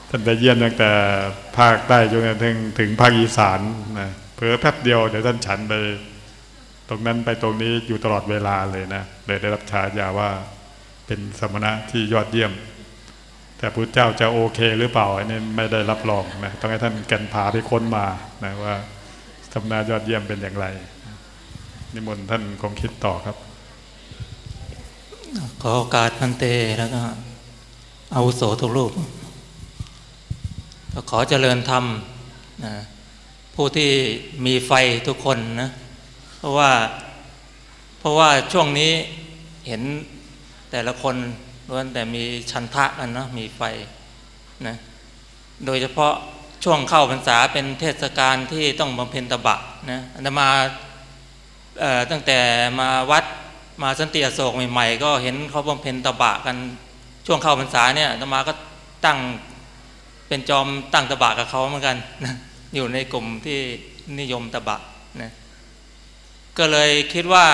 ท่านได้เยี่ยมตั้งแต่ภาคใต้จนกระทั่งถึงภาคอีสานนะเพิ่แป๊บเดียวเดี๋ยวท่านฉันไปตรงนั้นไปตรงนี้อยู่ตลอดเวลาเลยนะเลยได้รับฉายาว่าเป็นสมณะที่ยอดเยี่ยม แต่พระเจ้าจะโอเคหรือเปล่าอันนี้ไม่ได้รับรองนะต้องให้ท่านกันพาไปค้นมานะว่าสมณะยอดเยี่ยมเป็นอย่างไร นิมนต์ท่านคงคิดต่อครับ ขอโอกาสพันเตแล้วก็อาวุโสทุกรูปก็ขอเจริญธรรมนะผู้ที่มีไฟทุกคนนะเพราะว่าเพราะว่าช่วงนี้เห็นแต่ละคน ล้วนแต่มีชันทะกันเนาะมีไฟนะโดยเฉพาะช่วงเข้าพรรษาเป็นเทศกาลที่ต้องบำเพ็ญตบะนะอันมาตั้งแต่มาวัดมาสันติอโศกใหม่ๆ ก็เห็นเขาบำเพ็ญตบะกันช่วงเข้าพรรษาเนี่ยอาตมาก็ตั้งเป็นจอมตั้งตบะกับเขาเหมือนกันนะอยู่ในกลุ่มที่นิยมตบะนะก็เลยคิดว่า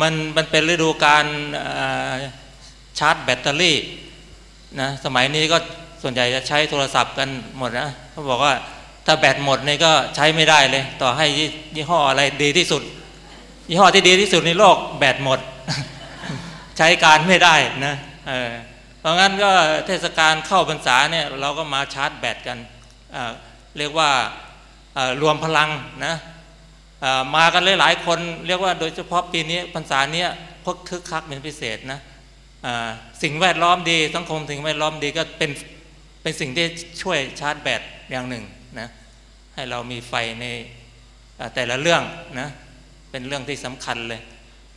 มันมันเป็นฤดูการ ชาร์จแบตเตอรี่นะสมัยนี้ก็ส่วนใหญ่จะใช้โทรศัพท์กันหมดนะเขาบอกว่าถ้าแบตหมดนี่ก็ใช้ไม่ได้เลย ต่อให้ยี่ห้ออะไรดีที่สุด ยี่ห้อที่ดีที่สุดในโลกแบตหมด ใช้การไม่ได้นะเออเพราะงั้นก็เทศกาลเข้าพรรษาเนี่ยเราก็มาชาร์จแบตกันเรียกว่ารวมพลังนะมากันหลายๆคน เรียกว่าโดยเฉพาะปีนี้พรรษาเนี้ยพกคึกคักเป็นพิเศษนะ สิ่งแวดล้อมดีสังคมสิ่งแวดล้อมดีก็เป็นเป็นสิ่งที่ช่วยชาร์จแบตอย่างหนึ่งนะให้เรามีไฟในแต่ละเรื่องนะเป็นเรื่องที่สำคัญเลย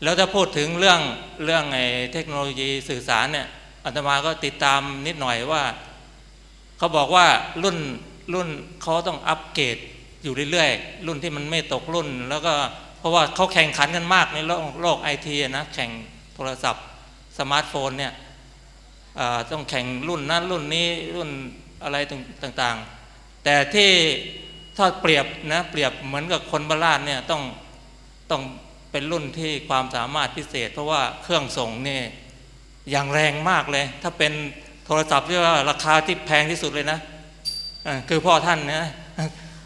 แล้วถ้าพูดถึงเรื่องเรื่องไอ้เทคโนโลยีสื่อสารเนี่ยอาตมาก็ติดตามนิดหน่อยว่า เขาบอกว่ารุ่นรุ่นเขาต้องอัปเกรดอยู่เรื่อยๆรุ่นที่มันไม่ตกรุ่น แล้วก็เพราะว่าเขาแข่งขันกันมากในโลกโลกไอทีนะแข่งโทรศัพท์ สมาร์ทโฟนเนี่ยต้องแข่งรุ่นนั้นรุ่นนี้รุ่นอะไรต่างๆ แต่ที่ถ้าเปรียบนะเปรียบเหมือนกับคนโบราณเนี่ยต้องต้องเป็นรุ่นที่ความสามารถพิเศษ เพราะว่าเครื่องส่งนี่อย่างแรงมากเลย ถ้าเป็นโทรศัพท์ที่ว่าราคาที่แพงที่สุดเลยนะคือพ่อท่านนะ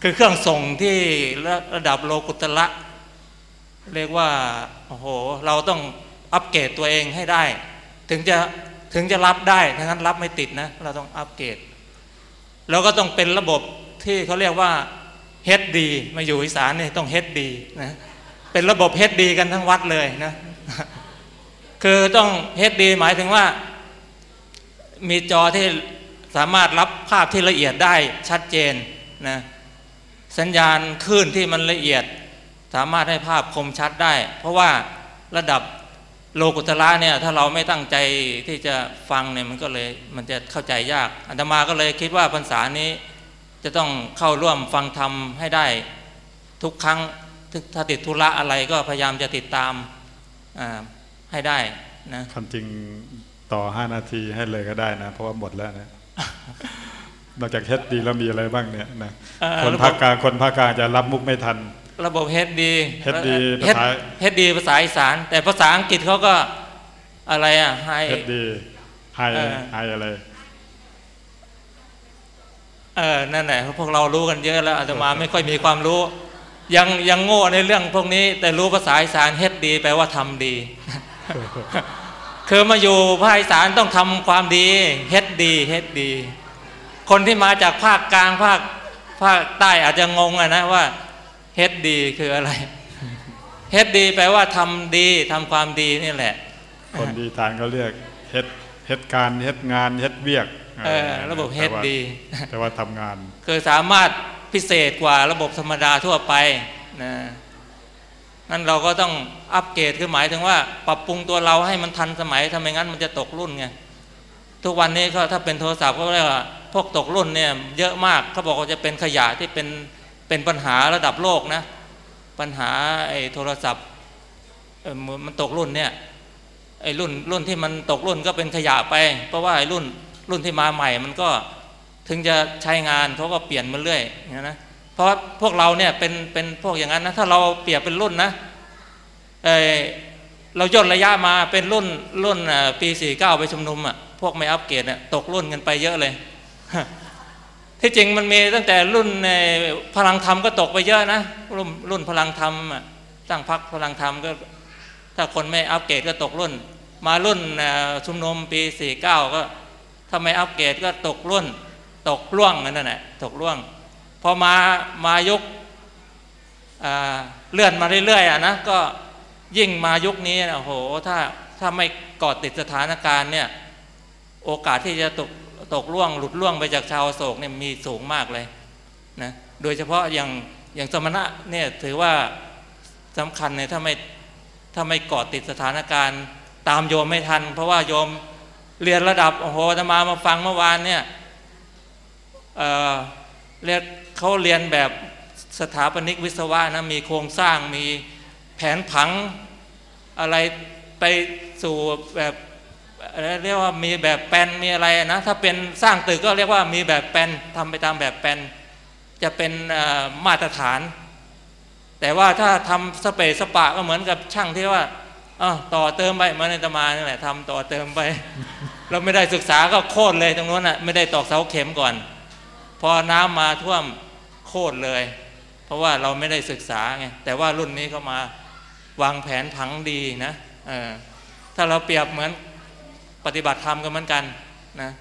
คือเครื่องส่งที่ระดับโลกุตละ เรียกว่าโอ้โหเราต้อง อัปเกรดตัวเองให้ได้ ถึงจะถึงจะรับได้ถ้างั้นรับไม่ติดนะ เราต้องอัปเกรดแล้วก็ต้องเป็นระบบที่เขาเรียกว่า HD มาอยู่อีสานนี่ต้อง HD นะเป็นระบบ HD กันทั้งวัดเลยนะคือต้อง HD หมายถึงว่า มีจอที่สามารถรับภาพที่ละเอียดได้ชัดเจนนะสัญญาณคลื่นที่มันละเอียด สามารถให้ภาพคมชัดได้ เพราะว่าระดับ โลกุตละเนี่ยถ้าเราไม่ตั้งใจที่จะฟังเนี่ยมันก็เลยมันจะเข้าใจยากอัตมาก็เลยคิดว่าพรรษานี้จะต้องเข้าร่วมฟังธรรมให้ได้ทุกครั้งถ้าติดธุระอะไรก็พยายามจะติดตามให้ได้นะความจริงต่อห้านาทีให้เลยก็ได้นะ เพราะว่าหมดแล้วนะนอกจากเฮดดีแล้วมีอะไรบ้างเนี่ยนะคนภาคกลางคนภาคกลางจะรับมุกไม่ทัน ระบบเฮดดีเฮดดีภาษาเฮดดีภาษาอีสาน แต่ภาษาอังกฤษเขาก็อะไรอะไฮเฮดดีไฮไฮอะไรออนั่นแหละพวกเรารู้กันเยอะแล้วอาตมาไม่ค่อยมีความรู้ ยังยังโง่ในเรื่องพวกนี้ แต่รู้ภาษาอีสานเฮ็ดดีแปลว่าทำดี คือมาอยู่ภาคอีสานต้องทำความดีเฮ็ดดีเฮ็ดดี คนที่มาจากภาคกลางภาคภาคใต้อาจจะงงอะนะว่า เฮ็ดดีคืออะไรเฮ็ดดีแปลว่าทำดีทำความดีนี่แหละ คนดีทานเขาเรียกเฮ็ดเฮ็ดการเฮ็ดงานเฮ็ดเวียกเออระบบเฮ็ดดี แต่ว่าทำงานคือสามารถพิเศษกว่าระบบธรรมดาทั่วไปนะนั่นเราก็ต้องอัปเกรดคือหมายถึงว่า ปรับปรุงตัวเราให้มันทันสมัยทำไมงั้นมันจะตกรุ่นไงทุกวันนี้ก็ถ้าเป็นโทรศัพท์ก็เรียกว่าพวกตกรุ่นเนี่ยเยอะมากเขาบอกว่าจะเป็นขยะที่เป็น เป็นปัญหาระดับโลกนะ ปัญหาไอ้โทรศัพท์มันตกรุ่นเนี่ยไอ้รุ่นรุ่นที่มันตกรุ่นก็เป็นขยะไป เพราะว่าไอ้รุ่นรุ่นที่มาใหม่มันก็ถึงจะใช้งานเขาก็เปลี่ยนมาเรื่อยนะเพราะพวกเราเนี่ยเป็นเป็นพวกอย่างนั้นนะถ้าเราเปรียบเป็นรุ่นนะเออเราย่นระยะมาเป็นรุ่นรุ่นปีสี่เก้าไปชุมนุมอะพวกไม่อัปเกรดเนี่ยตกรุ่นกันไปเยอะเลย ที่จริงมันมีตั้งแต่รุ่นพลังธรรมก็ตกไปเยอะนะ รุ่นรุ่นพลังธรรมตั้งพักพลังธรรมก็ ถ้าคนไม่อัปเกรดก็ตกรุ่น มารุ่นชุมนุมปีสี่เก้าก็ถ้าไม่อัปเกรดก็ตกรุ่น ตกล่วงนั่นแหละตกล่วงพอมามายุคเลื่อนมาเรื่อยๆอะนะก็ยิ่งมายุคนี้โอ้โหถ้าถ้าไม่กอดติดสถานการณ์เนี่ยโอกาสที่จะตก ตกล่วงหลุดล่วงไปจากชาวโศกเนี่ยมีสูงมากเลยนะโดยเฉพาะอย่างอย่างสมณะเนี่ยถือว่าสำคัญเนี่ยถ้าไม่ถ้าไม่เกอดติดสถานการณ์ ตามโยมไม่ทัน เพราะว่าโยมเรียนระดับโอ้โหจะมามาฟังเมื่อวานเนี่ยเเรียนเขาเรียนแบบสถาปนิกวิศวะนะมีโครงสร้างมีแผนผังอะไรไปสู่แบบ เรียกว่ามีแบบแปลนมีอะไรนะถ้าเป็นสร้างตึกก็เรียกว่ามีแบบแปลนทำไปตามแบบแปลนจะเป็นมาตรฐาน แต่ว่าถ้าทำสเปซสปะก็เหมือนกับช่างที่ว่าต่อเติมไปมาในตมานี่แหละทำต่อเติมไป เราไม่ได้ศึกษาก็โค่นเลยตรงนู้นอะไม่ได้ตอกเสาเข็มก่อน พอน้ำมาท่วมโค่นเลย เพราะว่าเราไม่ได้ศึกษาไงแต่ว่ารุ่นนี้เขามาวางแผนผังดีนะถ้าเราเปรียบเหมือน ปฏิบัติธรรมกันเหมือนกันนะ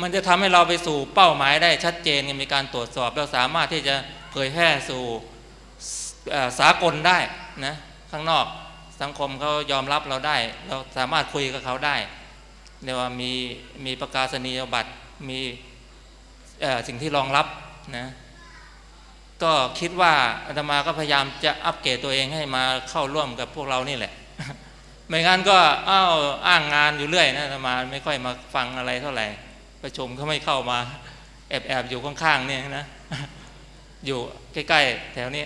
มันจะทำให้เราไปสู่เป้าหมายได้ชัดเจนมีการตรวจสอบเราสามารถที่จะเผยแพร่สู่สากลได้นะข้างนอกสังคมเขายอมรับเราได้ เราสามารถคุยกับเขาได้เรียกว่ามีมีประกาศนียบัตรมีสิ่งที่รองรับนะก็คิดว่าอาตมาก็พยายามจะอัปเกรดตัวเองให้มาเข้าร่วมกับพวกเรานี่แหละ ไม่งั้นก็อ้าวอ้างงานอยู่เรื่อยนะมาไม่ค่อยมาฟังอะไรเท่าไหร่ ประชุมเขาไม่เข้ามา แอบแอบอยู่ข้างๆเนี่ยนะ อยู่ใกล้ๆแถวนี้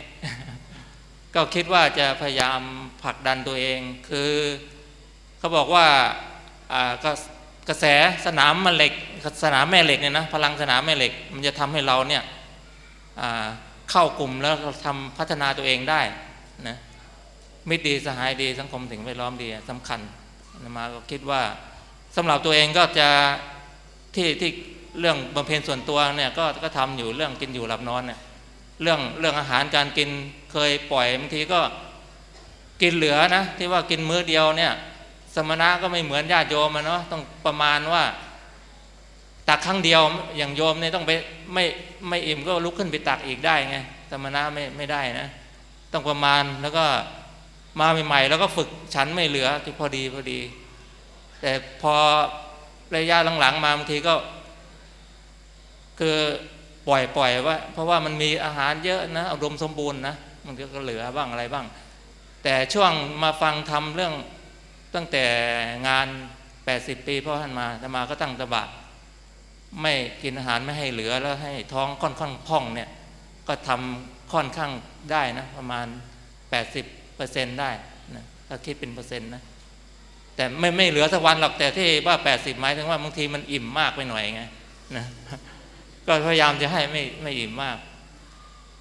ก็คิดว่าจะพยายามผลักดันตัวเอง คือเขาบอกว่าอ่ากระแสสนามแม่เหล็กสนามแม่เหล็กเนี่ยนะพลังสนามแม่เหล็ก มันจะทำให้เราเนี่ยเข้ากลุ่มแล้วทำพัฒนาตัวเองได้นะ มิตรดีสหายดีสังคมถึงไปล้อมดีสำคัญมาก็คิดว่าสำหรับตัวเองก็จะที่ที่เรื่องบำเพ็ญส่วนตัวเนี่ยก็ก็ทำอยู่เรื่องกินอยู่หลับนอนเนี่ยเรื่องเรื่องอาหารการกินเคยปล่อยบางทีก็กินเหลือนะที่ว่ากินมื้อเดียวเนี่ยสมณะก็ไม่เหมือนญาติโยมนะเนาะต้องประมาณว่าตักครั้งเดียวอย่างโยมเนี่ยต้องไปไม่ไม่อิ่มก็ลุกขึ้นไปตักอีกได้ไงสมณะไม่ไม่ได้นะ ต้องประมาณแล้วก็ มาใหม่ๆ แล้วก็ฝึกฉันไม่เหลือที่พอดีพอดี แต่พอระยะหลังๆ มาบางทีก็ คือปล่อยปล่อยว่า เพราะว่ามันมีอาหารเยอะนะอุดมสมบูรณ์นะมันก็เหลือบ้างอะไรบ้าง แต่ช่วงมาฟังทำเรื่องตั้งแต่งาน 80 ปีพ่อท่านมาธรรมาก็ตั้งตบะไม่กินอาหารไม่ให้เหลือแล้วให้ท้องค่อนข้างพ่องเนี่ย ก็ทำค่อนข้างได้นะ ประมาณ 80 เปอร์เซ็นต์ได้นะถ้าคิดเป็นเปอร์เซ็นต์นะแต่ไม่ไม่เหลือสักวันหรอกแต่ที่ว่าแปดสิบหมายถึงว่าบางทีมันอิ่มมากไปหน่อยไงนะก็พยายามจะให้ไม่ไม่อิ่มมาก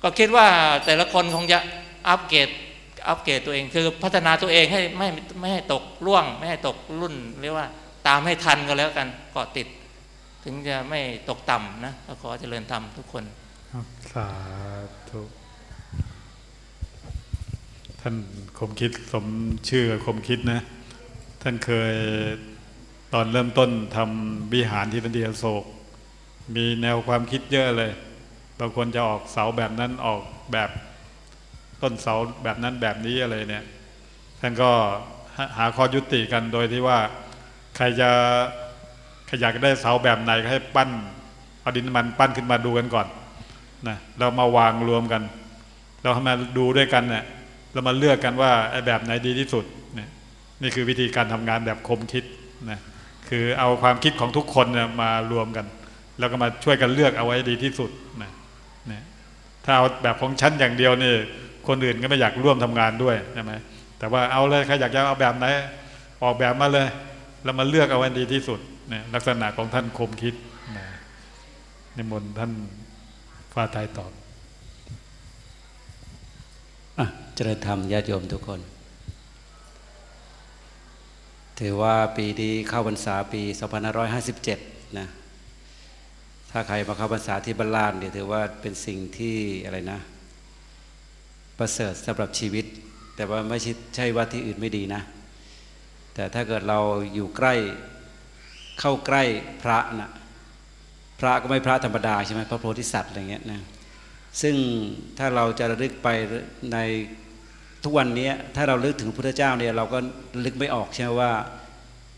ก็คิดว่าแต่ละคนคงจะอัปเกรดอัปเกรดตัวเองคือพัฒนาตัวเองให้ไม่ไม่ให้ตกล่วง ไม่ให้ตกรุ่นเรียกว่าตามให้ทันก็แล้วกันเกาะติด ถึงจะไม่ตกต่ำนะขอเจริญธรรมทุกคนสาธุ ท่านคมคิดสมชื่อคมคิดนะ ท่านเคยตอนเริ่มต้นทำวิหารที่เป็นดีโศก มีแนวความคิดเยอะเลยบางคนจะออกเสาแบบนั้นออกแบบต้นเสาแบบนั้นแบบนี้อะไรเนี่ย ท่านก็หาข้อยุติกันโดยที่ว่าใครจะใครอยากได้เสาแบบไหนให้ปั้นเอาดินมันปั้นขึ้นมาดูกันก่อนนะเรามาวางรวมกัน เราทำมาดูด้วยกันเนี่ย เรามาเลือกกันว่าแบบไหนดีที่สุดเนี่ยนี่คือวิธีการทำงานแบบคมคิดนะคือเอาความคิดของทุกคนนี่ยมารวมกัน แล้วก็มาช่วยกันเลือกเอาไว้ดีที่สุดนะเนี่ยถ้าเอาแบบของฉันอย่างเดียวนี่คนอื่นก็ไม่อยากร่วมทำงานด้วยใช่ไหมแต่ว่าเอาเลยใครอยากจะเอาแบบไหนออกแบบมาเลย แล้วมาเลือกเอาไว้ดีที่สุดเนี่ยลักษณะของท่านคมคิดนะนิมนท่านฟ้าไทยตอบ เจริญธรรมญาติโยมทุกคน ถือว่าปีนี้เข้าพรรษาปี2557นะถ้าใครมาเข้าพรรษาที่บ้านลาดเนี่ยถือว่าเป็นสิ่งที่อะไรนะ ประเสริฐสำหรับชีวิต แต่ว่าไม่ใช่ว่าที่อื่นไม่ดีนะ แต่ถ้าเกิดเราอยู่ใกล้เข้าใกล้พระนะพระก็ไม่พระธรรมดาใช่ไหมพระโพธิสัตว์อะไรเงี้ยนะ ซึ่งถ้าเราจะระลึกไปในทุกวันนี้ถ้าเราลึกถึงพระพุทธเจ้าเนี่ยเราก็ลึกไม่ออกใช่ไหมว่า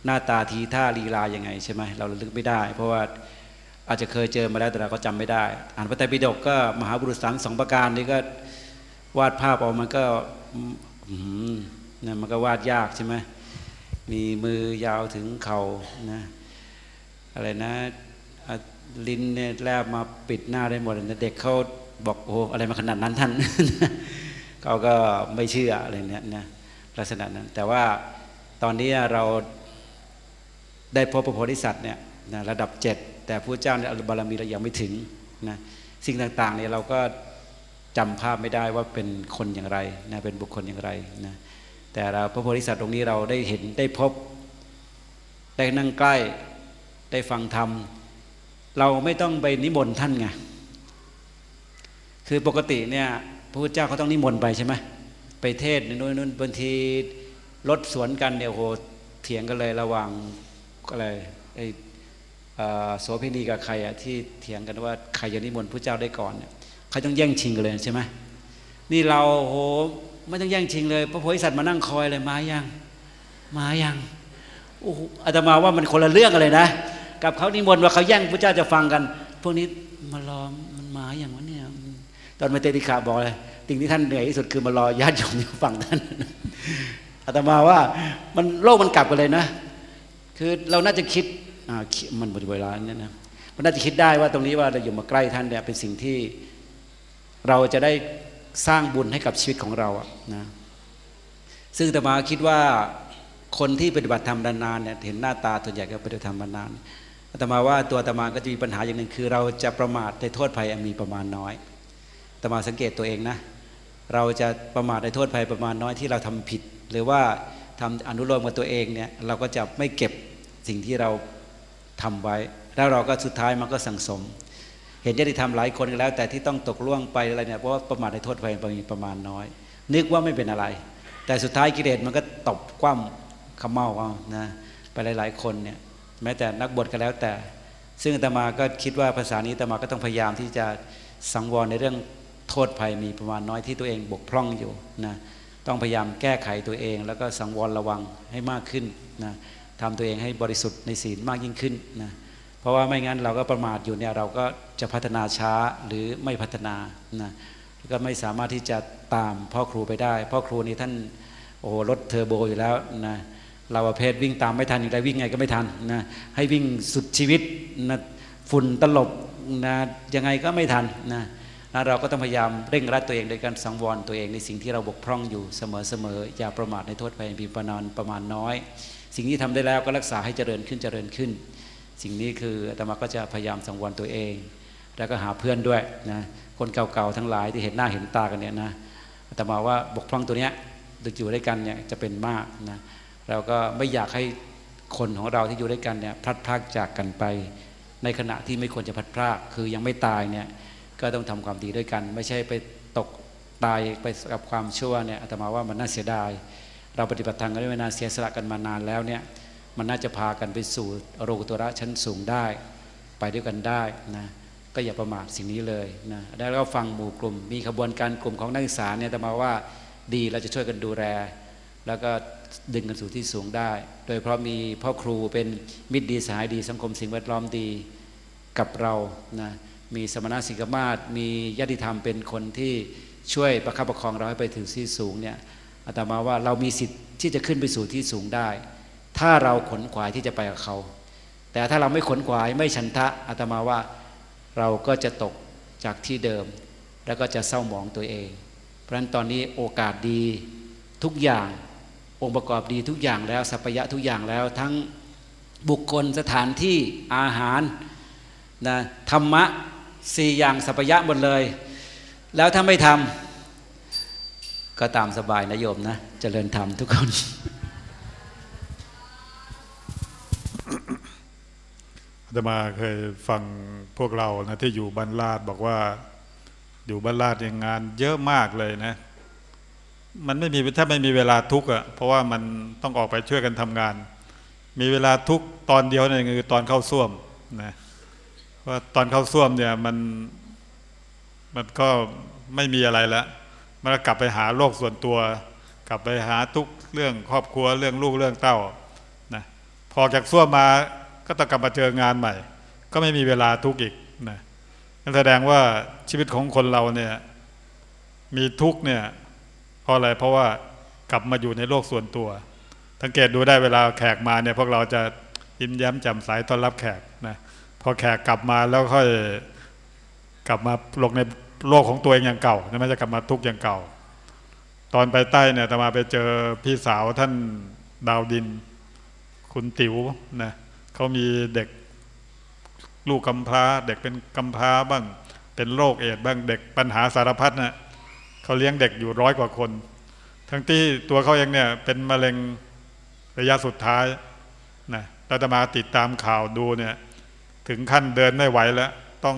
หน้าตาทีท่าลีลายังไงใช่ไหมเราลึกไม่ได้ เพราะว่าอาจจะเคยเจอมาแล้วแต่เราก็จำไม่ได้ อ่านพระไตรปิฎกก็มหาบุรุษสามสองประการนี้ก็วาดภาพออกมันก็นะมันก็วาดยากใช่ไหมมีมือยาวถึงเข่านะอะไรนะลิ้นเนี่ยแลบมาปิดหน้าได้หมดเลยเด็กเขา บอกโอ้อะไรมาขนาดนั้นท่านเขาก็ไม่เชื่ออะไรเนี้ยนะลักษณะนั้น แต่ว่าตอนนี้เราได้พบพระโพธิสัตว์เนี่ยนะระดับเจ็ดแต่พระเจ้าในบารมีเรายังไม่ถึงนะสิ่งต่างๆเนี่ยเราก็จำภาพไม่ได้ว่าเป็นคนอย่างไรนะเป็นบุคคลอย่างไรนะแต่เราพระโพธิสัตว์ตรงนี้เราได้เห็นได้พบ ได้นั่งใกล้ได้ฟังธรรมเราไม่ต้องไปนิมนต์ท่านไง คือปกติเนี่ยพระพุทธเจ้าเขาต้องนิมนต์ไปใช่ไหมไปเทศนู่นนู่นบางทีรถสวนกันเนี่ยโหเถียงกันเลยระหว่างอะไรไอ้โสเภณีกับใครอะที่เถียงกันว่าใครจะนิมนต์พระเจ้าได้ก่อนเนี่ยใครต้องแย่งชิงกันเลยใช่ไหมนี่เราโหไม่ต้องแย่งชิงเลยพระโพธิสัตว์มานั่งคอยเลยมายังมายังโอ้อาตมาว่ามันคนละเรื่องเลยนะ กับเขานิมนต์ว่าเขาแย่งพระเจ้าจะฟังกัน พวกนี้มารอมันมาอย่างวะเนี่ย ตอนมาเตติขาบอกเลยสิ่งที่ท่านเหนื่อยที่สุดคือมารอญาติโยมฟังท่านอาตมาว่ามันโลกมันกลับกันเลยนะ คือเราน่าจะคิดมันหมดเวลาเนี่ยนะมันน่าจะคิดได้ว่าตรงนี้ว่าเราอยู่มาใกล้ท่านเนี่ยเป็นสิ่งที่เราจะได้สร้างบุญให้กับชีวิตของเราอะนะซึ่งอาตมาคิดว่าคนที่ปฏิบัติธรรมนานๆเนี่ยเห็นหน้าตาตัวใหญ่ก็ปฏิบัติธรรมนานอาตมาว่าตัวอาตมาก็จะมีปัญหาอย่างหนึ่งคือ เราจะประมาทในโทษภัยมีประมาณน้อย แต่มาสังเกตตัวเองนะ เราจะประมาทในโทษภัยประมาณน้อยที่เราทำผิด หรือว่าทำอนุโลมกับตัวเองเนี่ยเราก็จะไม่เก็บสิ่งที่เราทำไว้ แล้วเราก็สุดท้ายมันก็สังสม เห็นญาติธรรมหลายคนแล้ว แต่ที่ต้องตกล่วงไปอะไรเนี่ยเพราะว่าประมาทในโทษภัยประมาณน้อย นึกว่าไม่เป็นอะไร แต่สุดท้ายกิเลสมันก็ตบคว่ำขมเมาเอานะไปหลาย ๆ คนเนี่ยแม้แต่นักบวชก็แล้วแต่ ซึ่งตมาก็คิดว่าภาษานี้ตมาก็ต้องพยายามที่จะสังวรในเรื่อง โทษภัยมีประมาณน้อยที่ตัวเองบกพร่องอยู่นะต้องพยายามแก้ไขตัวเอง แล้วก็สังวรระวังให้มากขึ้นนะทำตัวเองให้บริสุทธิ์ในศีลมากยิ่งขึ้นนะเพราะว่าไม่งั้นเราก็ประมาทอยู่เนี่ยเราก็จะพัฒนาช้าหรือไม่พัฒนานะก็ไม่สามารถที่จะตามพ่อครูไปได้ พ่อครูนี่ท่านโอ้รถเทอร์โบอยู่แล้วนะเราประเภทวิ่งตามไม่ทันอยู่ได้วิ่งไงก็ไม่ทันนะให้วิ่งสุดชีวิตนะฝุ่นตลบนะยังไงก็ไม่ทันนะ นะเราก็ต้องพยายามเร่งรัดตัวเองโดยการสังวรตัวเองในสิ่งที่เราบกพร่องอยู่เสมอๆอย่าประมาทในโทษภัยมีประมาณประมาณน้อย สิ่งที่ทำได้แล้วก็รักษาให้เจริญขึ้นเจริญขึ้น สิ่งนี้คืออาตมาก็จะพยายามสังวรตัวเอง แล้วก็หาเพื่อนด้วยนะคนเก่าๆทั้งหลายที่เห็นหน้าเห็นตากันเนี่ยนะอาตมาว่าบกพร่องตัวเนี้ยอยู่ด้วยกันเนี่ยจะเป็นมากนะเราก็ไม่อยากให้คนของเราที่อยู่ด้วยกันเนี่ยพลัดพรากจากกันไป ในขณะที่ไม่ควรจะพัดพรากคือยังไม่ตายเนี่ย ก็ต้องทำความดีด้วยกัน ไม่ใช่ไปตกตายไปกับความชั่วเนี่ยอาตมาว่ามันน่าเสียดาย เราปฏิบัติทางกันด้วยนานเสียสละกันมานานแล้วเนี่ยมันน่าจะพากันไปสู่โรกุตระชั้นสูงได้ ไปด้วยกันได้นะก็อย่าประมาทสิ่งนี้เลยนะได้แล้วฟังหมู่กลุ่ม มีขบวนการกลุ่มของนักศึกษาเนี่ยแต่มาว่าดีเราจะช่วยกันดูแลแล้วก็ดึงกันสู่ที่สูงได้ โดยเพราะมีพ่อครูเป็นมิตรดีสหายดีสังคมสิ่งแวดล้อมดีกับเรานะ มีสมณะสิกมาศมีญาติธรรมเป็นคนที่ช่วยประคับประคองเราให้ไปถึงที่สูงเนี่ยอาตมาว่าเรามีสิทธิ์ที่จะขึ้นไปสู่ที่สูงได้ ถ้าเราขนขวายที่จะไปกับเขา แต่ถ้าเราไม่ขนขวายไม่ฉันทะอาตมาว่าเราก็จะตกจากที่เดิม แล้วก็จะเศร้าหมองตัวเอง เพราะฉะนั้นตอนนี้โอกาสดีทุกอย่างองค์ประกอบดีทุกอย่างแล้วสัพยะทุกอย่างแล้วทั้งบุคคลสถานที่อาหารนะธรรมะ สี่อย่างสัพยะหมดเลย แล้วถ้าไม่ทำก็ตามสบายนะโยมนะจะเจริญธรรมทุกคนอาตมาเคยฟังพวกเรานะที่อยู่บ้านลาดบอกว่า อยู่บ้านลาดยังงานเยอะมากเลยนะ มันไม่มีถ้าไม่มีเวลาทุกอะ่ะเพราะว่ามันต้องออกไปช่วยกันทำงาน มีเวลาทุกตอนเดียวนี่คือตอนเข้าส้วมนะ ว่าตอนเข้าส้วมเนี่ยมันมันก็ไม่มีอะไรแล้วมันกลับไปหาโลกส่วนตัว กลับไปหาทุกเรื่องครอบครัวเรื่องลูกเรื่องเต้านะพอจากส้วมมาก็ต้องกลับมาเจองานใหม่ ก็ไม่มีเวลาทุกอีกนะนั่นแสดงว่าชีวิตของคนเราเนี่ยมีทุกเนี่ยเพราะอะไรเพราะว่ากลับมาอยู่ในโลกส่วนตัว สังเกตดูได้เวลาแขกมาเนี่ยพวกเราจะยิ้มแย้มแจ่มใสต้อนรับแขกนะ พอแขกกลับมาแล้วค่อยกลับมาลงในโลกของตัวเองอย่างเก่าไม่จะกลับมาทุกอย่างเก่า ตอนไปใต้เนี่ยตมาไปเจอพี่สาวท่านดาวดิน คุณติ๋วนะเขามีเด็กลูกกำพร้า เด็กเป็นกำพร้าบ้าง เป็นโรคเอดบ้างเด็กปัญหาสารพัดนะเขาเลี้ยงเด็กอยู่ร้อยกว่าคน ทั้งที่ตัวเขาเองเนี่ยเป็นมะเร็งระยะสุดท้ายนะเราจะมาติดตามข่าวดูเนี่ย ถึงขั้นเดินไม่ไหวแล้ว ต้อง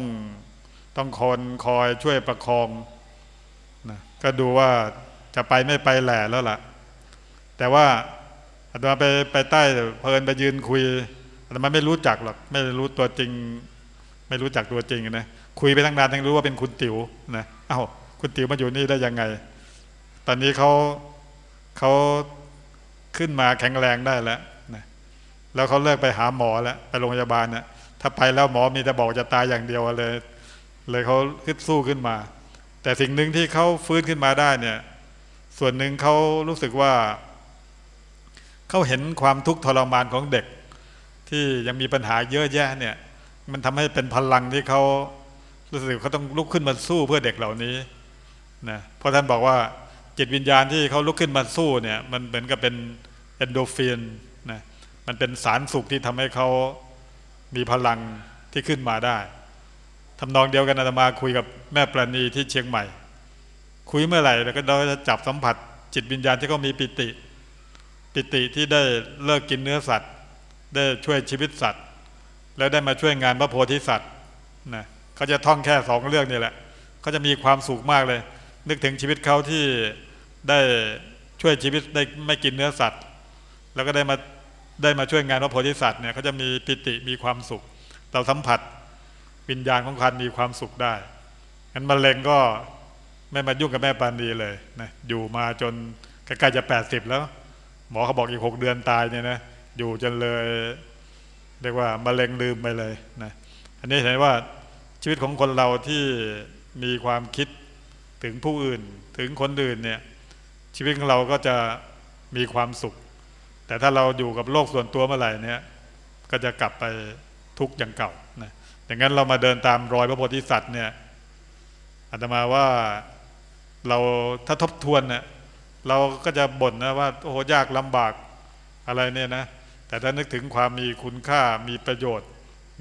ต้องคนคอยช่วยประคองนะก็ดูว่าจะไปไม่ไปแหล่แล้วล่ะ แต่ว่าอาตมาไปไปใต้เพลินไปยืนคุยอาตมาไม่รู้จักหรอกไม่รู้ตัวจริง ไม่รู้จักตัวจริงนะคุยไปตั้งนานยังรู้ว่าเป็นคุณติ๋วนะเอ้าคุณติ๋วมาอยู่นี่ได้ยังไง ตอนนี้เขาเขาขึ้นมาแข็งแรงได้แล้วนะแล้วเขาเลิกไปหาหมอแล้วไปโรงพยาบาลนะ ถ้าไปแล้วหมอมีแต่บอกจะตายอย่างเดียวเลย เลยเขาขึ้นสู้ขึ้นมา แต่สิ่งหนึ่งที่เขาฟื้นขึ้นมาได้เนี่ย ส่วนหนึ่งเขารู้สึกว่าเขาเห็นความทุกข์ทรมานของเด็ก ที่ยังมีปัญหาเยอะแยะเนี่ย มันทำให้เป็นพลังที่เขารู้สึกเขาต้องลุกขึ้นมาสู้เพื่อเด็กเหล่านี้นะเพราะท่านบอกว่าจิตวิญญาณที่เขาลุกขึ้นมาสู้เนี่ย มันเหมือนกับเป็นเอนโดฟินนะมันเป็นสารสุขที่ทำให้เขา มีพลังที่ขึ้นมาได้ทำนองเดียวกันอาตมาคุยกับแม่ปราณีที่เชียงใหม่ คุยเมื่อไหร่แล้วก็เราจะจับสัมผัส จิตวิญญาณที่เขามีปิติ ปิติที่ได้เลิกกินเนื้อสัตว์ ได้ช่วยชีวิตสัตว์ แล้วได้มาช่วยงานพระโพธิสัตว์นะเขาจะท่องแค่สองเรื่องนี่แหละเขาจะมีความสุขมากเลย นึกถึงชีวิตเขาที่ได้ช่วยชีวิตได้ไม่กินเนื้อสัตว์ แล้วก็ได้มา ได้มาช่วยงานพระโพธิสัตว์เนี่ยเขาจะมีปิติมีความสุข เราสัมผัสวิญญาณของคันมีความสุขได้งั้นมะเร็งก็ไม่มายุ่งกับแม่ปานดีเลยนะอยู่มาจนใกล้ๆจะแปดสิบแล้ว หมอเขาบอกอีกหกเดือนตายเนี่ยนะอยู่จนเลยเรียกว่ามะเร็งลืมไปเลยนะอันนี้เห็นว่าชีวิตของคนเราที่มีความคิดถึงผู้อื่นถึงคนอื่นเนี่ยชีวิตของเราก็จะมีความสุข แต่ถ้าเราอยู่กับโลกส่วนตัวเมื่อไหร่เนี่ย ก็จะกลับไปทุกข์อย่างเก่านะอย่างนั้นเรามาเดินตามรอยพระโพธิสัตว์เนี่ยอาตมาว่าเราถ้าทบทวนเนี่ยเราก็จะบ่นนะว่าโอ้โหยากลำบากอะไรเนี่ยนะ แต่ถ้านึกถึงความมีคุณค่ามีประโยชน์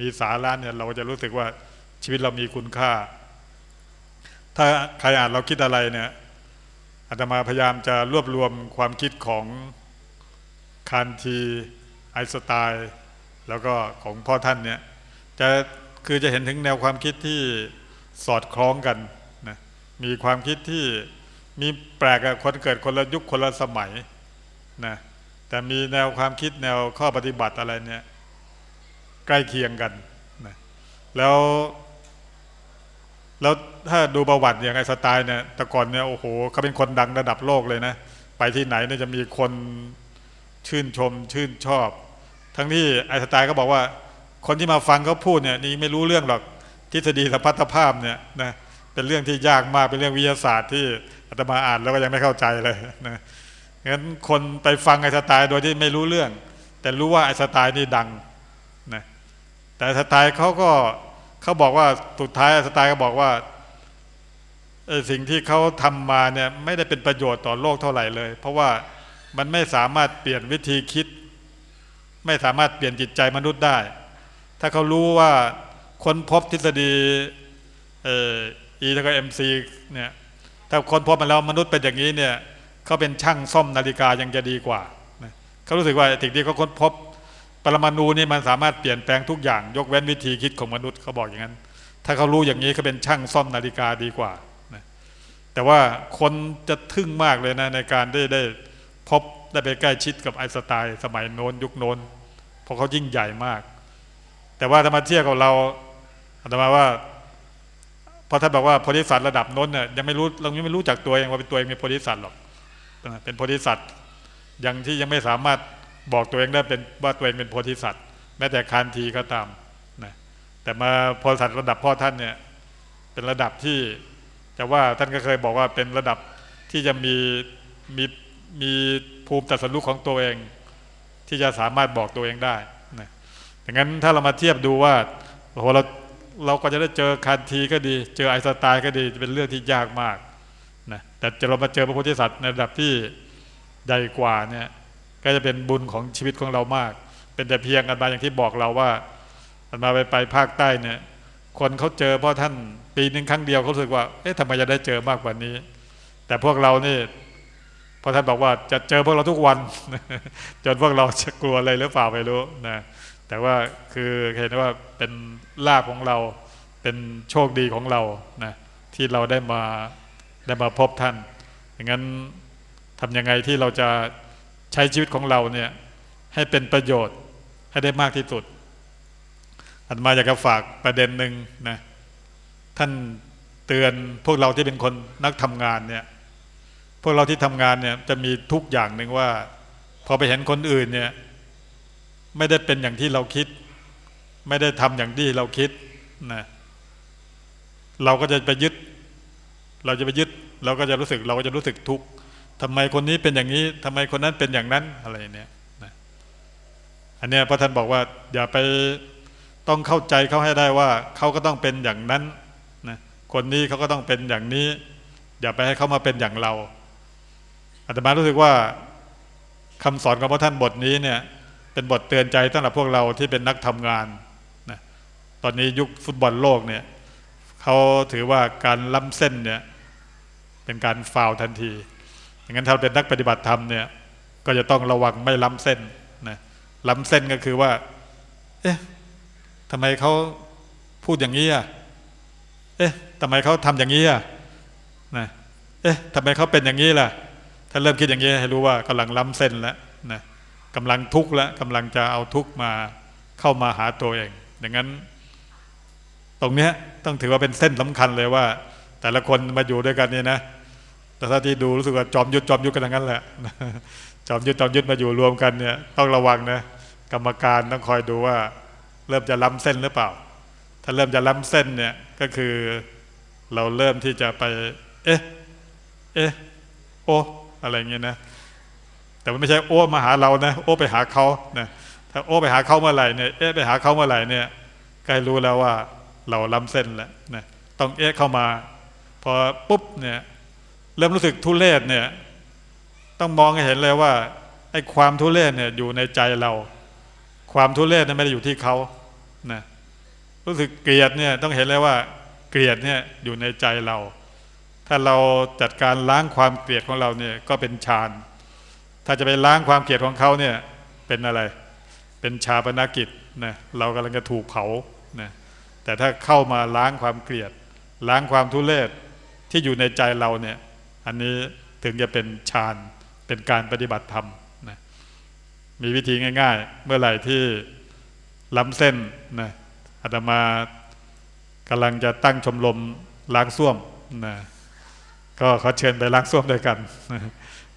มีสาระเนี่ยเราจะรู้สึกว่าชีวิตเรามีคุณค่า ถ้าใครอ่านเราคิดอะไรเนี่ยอาตมาพยายามจะรวบรวมความคิดของ คานทีไอสไตล์แล้วก็ของพ่อท่านเนี่ยจะคือจะเห็นถึงแนวความคิดที่สอดคล้องกันนะมีความคิดที่มีแปลกกับคนเกิดคนละยุคคนละสมัยนะแต่มีแนวความคิดแนวข้อปฏิบัติอะไรเนี่ยใกล้เคียงกันนะแล้วแล้วถ้าดูประวัติอย่างไอสไตล์เนี่ยแต่ก่อนเนี่ยโอ้โหเขาเป็นคนดังระดับโลกเลยนะ ไปที่ไหนเนี่ยจะมีคน ชื่นชมชื่นชอบ ทั้งที่ไอสไตล์ก็บอกว่า คนที่มาฟังเขาพูดเนี่ยนี่ไม่รู้เรื่องหรอกทฤษฎีสัมพัทธภาพเนี่ยนะเป็นเรื่องที่ยากมากเป็นเรื่องวิทยาศาสตร์ที่อาตมาอ่านแล้วก็ยังไม่เข้าใจเลยนะงั้นคนไปฟังไอสไตล์โดยที่ไม่รู้เรื่อง แต่รู้ว่าไอสไตล์นี่ดังนะแต่สไตล์เขาก็เขาบอกว่าสุดท้ายสไตล์ก็บอกว่าสิ่งที่เขาทำมาเนี่ยไม่ได้เป็นประโยชน์ต่อโลกเท่าไหร่เลย เพราะว่า มันไม่สามารถเปลี่ยนวิธีคิด ไม่สามารถเปลี่ยนจิตใจมนุษย์ได้ ถ้าเขารู้ว่าคนพบทฤษฎีเออ E แล้วก็ MC เนี่ยถ้าคนพบมาแล้วมนุษย์เป็นอย่างนี้เนี่ยเขาเป็นช่างซ่อมนาฬิกายังจะดีกว่าเขารู้สึกว่าสิ่งที่เขาค้นพบปรมาณูนี่มันสามารถเปลี่ยนแปลงทุกอย่าง ยกเว้นวิธีคิดของมนุษย์เขาบอกอย่างนั้น ถ้าเขารู้อย่างนี้เขาเป็นช่างซ่อมนาฬิกาดีกว่าแต่ว่าคนจะทึ่งมากเลยนะในการได้ได้ พบได้ไปใกล้ชิดกับไอสไตน์สมัยโน้นยุคโน้นเพราะเขายิ่งใหญ่มาก แต่ว่าธรรมาเทียบกับเราอาตมาว่าพอท่านบอกว่าโพธิสัตว์ระดับโน้นเนี่ยยังไม่รู้เรายังไม่รู้จักตัวเองว่าเป็นตัวเองเป็นโพธิสัตว์หรอกเป็นโพธิสัตว์ยังที่ยังไม่สามารถบอกตัวเองได้เป็นว่าตัวเองเป็นโพธิสัตว์แม้แต่คานทีก็ตามนะแต่มาโพธิสัตว์ระดับพ่อท่านเนี่ยเป็นระดับที่จะว่าท่านก็เคยบอกว่าเป็นระดับที่จะมีมี มีภูมิตัดสรุปของตัวเอง ที่จะสามารถบอกตัวเองได้นะดังนั้นถ้าเรามาเทียบดูว่าโหเราเราก็จะได้เจอคานทีก็ดี เจอไอสไตล์ก็ดีเป็นเรื่องที่ยากมากนะแต่จะเรามาเจอพระโพธิสัตว์ในระดับที่ใหญ่กว่าเนี่ยก็จะเป็นบุญของชีวิตของเรามาก เป็นแต่เพียงกันมาอย่างที่บอกเราว่ามันมาไปไปภาคใต้เนี่ย คนเขาเจอเพราะท่านปีหนึ่งครั้งเดียวเขาสึกว่า เอ๊ะทำไมจะได้เจอมากกว่านี้ แต่พวกเรานี่ พอท่านบอกว่าจะเจอพวกเราทุกวัน จนพวกเราจะกลัวอะไรหรือเปล่าไม่รู้นะแต่ว่าคือเห็นว่าเป็นลาภของเราเป็นโชคดีของเรานะที่เราได้มาได้มาพบท่านอย่างนั้นทำยังไงที่เราจะใช้ชีวิตของเราเนี่ยให้เป็นประโยชน์ให้ได้มากที่สุดอันมาอยากจะฝากประเด็นหนึ่งนะท่านเตือนพวกเราที่เป็นคนนักทำงานเนี่ย พวกเราที่ทำงานเนี่ยจะมีทุกอย่างหนึ่งว่า พอไปเห็นคนอื่นเนี่ย ไม่ได้เป็นอย่างที่เราคิด ไม่ได้ทำอย่างที่เราคิดนะเราก็จะไปยึด เราจะไปยึด เราก็จะรู้สึก เราก็จะรู้สึกทุกข์ทำไมคนนี้เป็นอย่างนี้ทำไมคนนั้นเป็นอย่างนั้นอะไรเนี่ยนะอันเนี้ยพระท่านบอกว่า อย่าไปต้องเข้าใจเขาให้ได้ว่าเขาก็ต้องเป็นอย่างนั้นนะคนนี้เขาก็ต้องเป็นอย่างนี้ อย่าไปให้เขามาเป็นอย่างเรา อาตมารู้สึกว่าคำสอนของพระท่านบทนี้เนี่ย เป็นบทเตือนใจสำหรับพวกเราที่เป็นนักทำงานนะตอนนี้ยุคฟุตบอลโลกเนี่ยเขาถือว่าการล้ำเส้นเนี่ยเป็นการฟาวทันทีอย่างนั้นถ้าเป็นนักปฏิบัติธรรมเนี่ยก็จะต้องระวังไม่ล้ำเส้นนะล้ำเส้นก็คือว่า เอ๊ะทำไมเขาพูดอย่างนี้อะเอ๊ะทำไมเขาทำอย่างนี้อะนะเอ๊ะทำไมเขาเป็นอย่างนี้ล่ะ ถ้าเริ่มคิดอย่างนี้ให้รู้ว่ากำลังล้ำเส้นแล้วนะกำลังทุกข์แล้วกำลังจะเอาทุกข์มาเข้ามาหาตัวเอง อย่างนั้น ตรงเนี้ยต้องถือว่าเป็นเส้นสำคัญเลยว่า แต่ละคนมาอยู่ด้วยกันเนี่ยนะแต่ถ้าที่ดูรู้สึกว่าจอมยุทธจอมยุทธกันทั้งนั้นแหละจอมยุทธจอมยุทธมาอยู่รวมกันเนี่ยต้องระวังนะกรรมการต้องคอยดูว่า เริ่มจะล้ำเส้นหรือเปล่า ถ้าเริ่มจะล้ำเส้นเนี่ยก็คือเราเริ่มที่จะไป เอ๊ะ เอ๊ะ โอ้ อะไรเงี้ยนะ แต่มันไม่ใช่โอ้มาหาเรานะ โอ้ไปหาเขานะถ้าโอ้ไปหาเขาเมื่อไหร่เนี่ยเอ๊ะไปหาเขาเมื่อไหร่เนี่ยก็ให้รู้แล้วว่าเราล้ำเส้นแล้วนะต้องเอ๊ะเข้ามา พอปุ๊บเนี่ยเริ่มรู้สึกทุเรศเนี่ยต้องมองให้เห็นเลยว่าไอ้ความทุเรศเนี่ยอยู่ในใจเรา ความทุเรศนั้นไม่ได้อยู่ที่เขานะรู้สึกเกลียดเนี่ยต้องเห็นเลยว่า เกลียดเนี่ยอยู่ในใจเรา ถ้าเราจัดการล้างความเกลียดของเราเนี่ยก็เป็นฌาน ถ้าจะไปล้างความเกลียดของเขาเนี่ยเป็นอะไร เป็นชาปนกิจนะเรากำลังจะถูกเผานะแต่ถ้าเข้ามาล้างความเกลียด ล้างความทุเลศที่อยู่ในใจเราเนี่ยอันนี้ถึงจะเป็นฌานเป็นการปฏิบัติธรรมนะมีวิธีง่าย ๆ เมื่อไหร่ที่ล้ำเส้นนะอาตมากำลังจะตั้งชมรมล้างส้วมนะ ก็ขอเชิญไปล้างส้วมด้วยกัน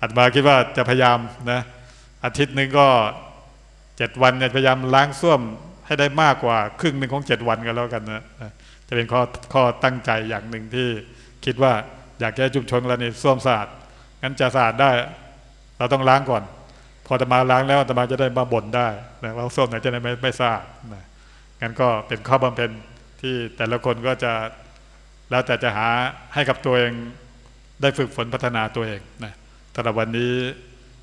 อาตมาคิดว่าจะพยายามนะอาทิตย์หนึ่งก็เจ็ดวันเนี่ยพยายามล้างส้วมให้ได้มากกว่าครึ่งหนึ่งของเจ็ดวันกันแล้วกันนะจะเป็นข้อข้อตั้งใจอย่างหนึ่งที่คิดว่าอยากแก้ชุมชนเราในส้วมสะอาดงั้นจะสะอาดได้ เราต้องล้างก่อน พอจะมาล้างแล้วจะมาจะได้มาบ่นได้นะว่าส้วมไหนจะได้ไม่ไม่สะอาดนะงั้นก็เป็นข้อบำเพ็ญที่แต่ละคนก็จะแล้วแต่จะหาให้กับตัวเอง ได้ฝึกฝนพัฒนาตัวเองนะแต่ละวันนี้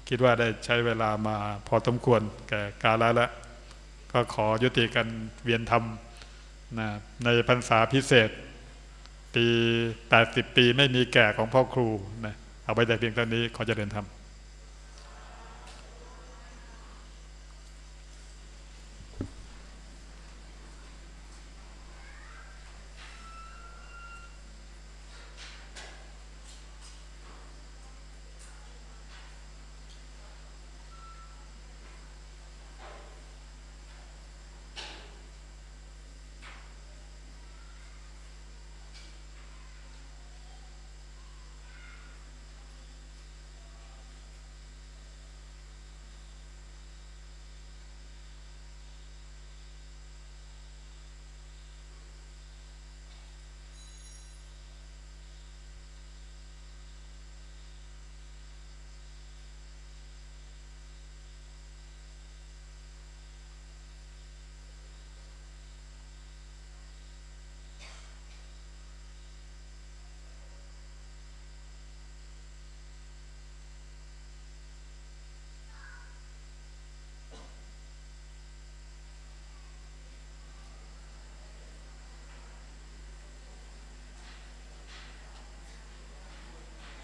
คิดว่าได้ใช้เวลามาพอสมควรแก่กาลแล้วก็ขอยุติกันเวียนธรรมนะในพรรษาพิเศษ ปี 80 ปีไม่มีแก่ของพ่อครูนะเอาไปแต่เพียงเท่านี้ขอเจริญธรรม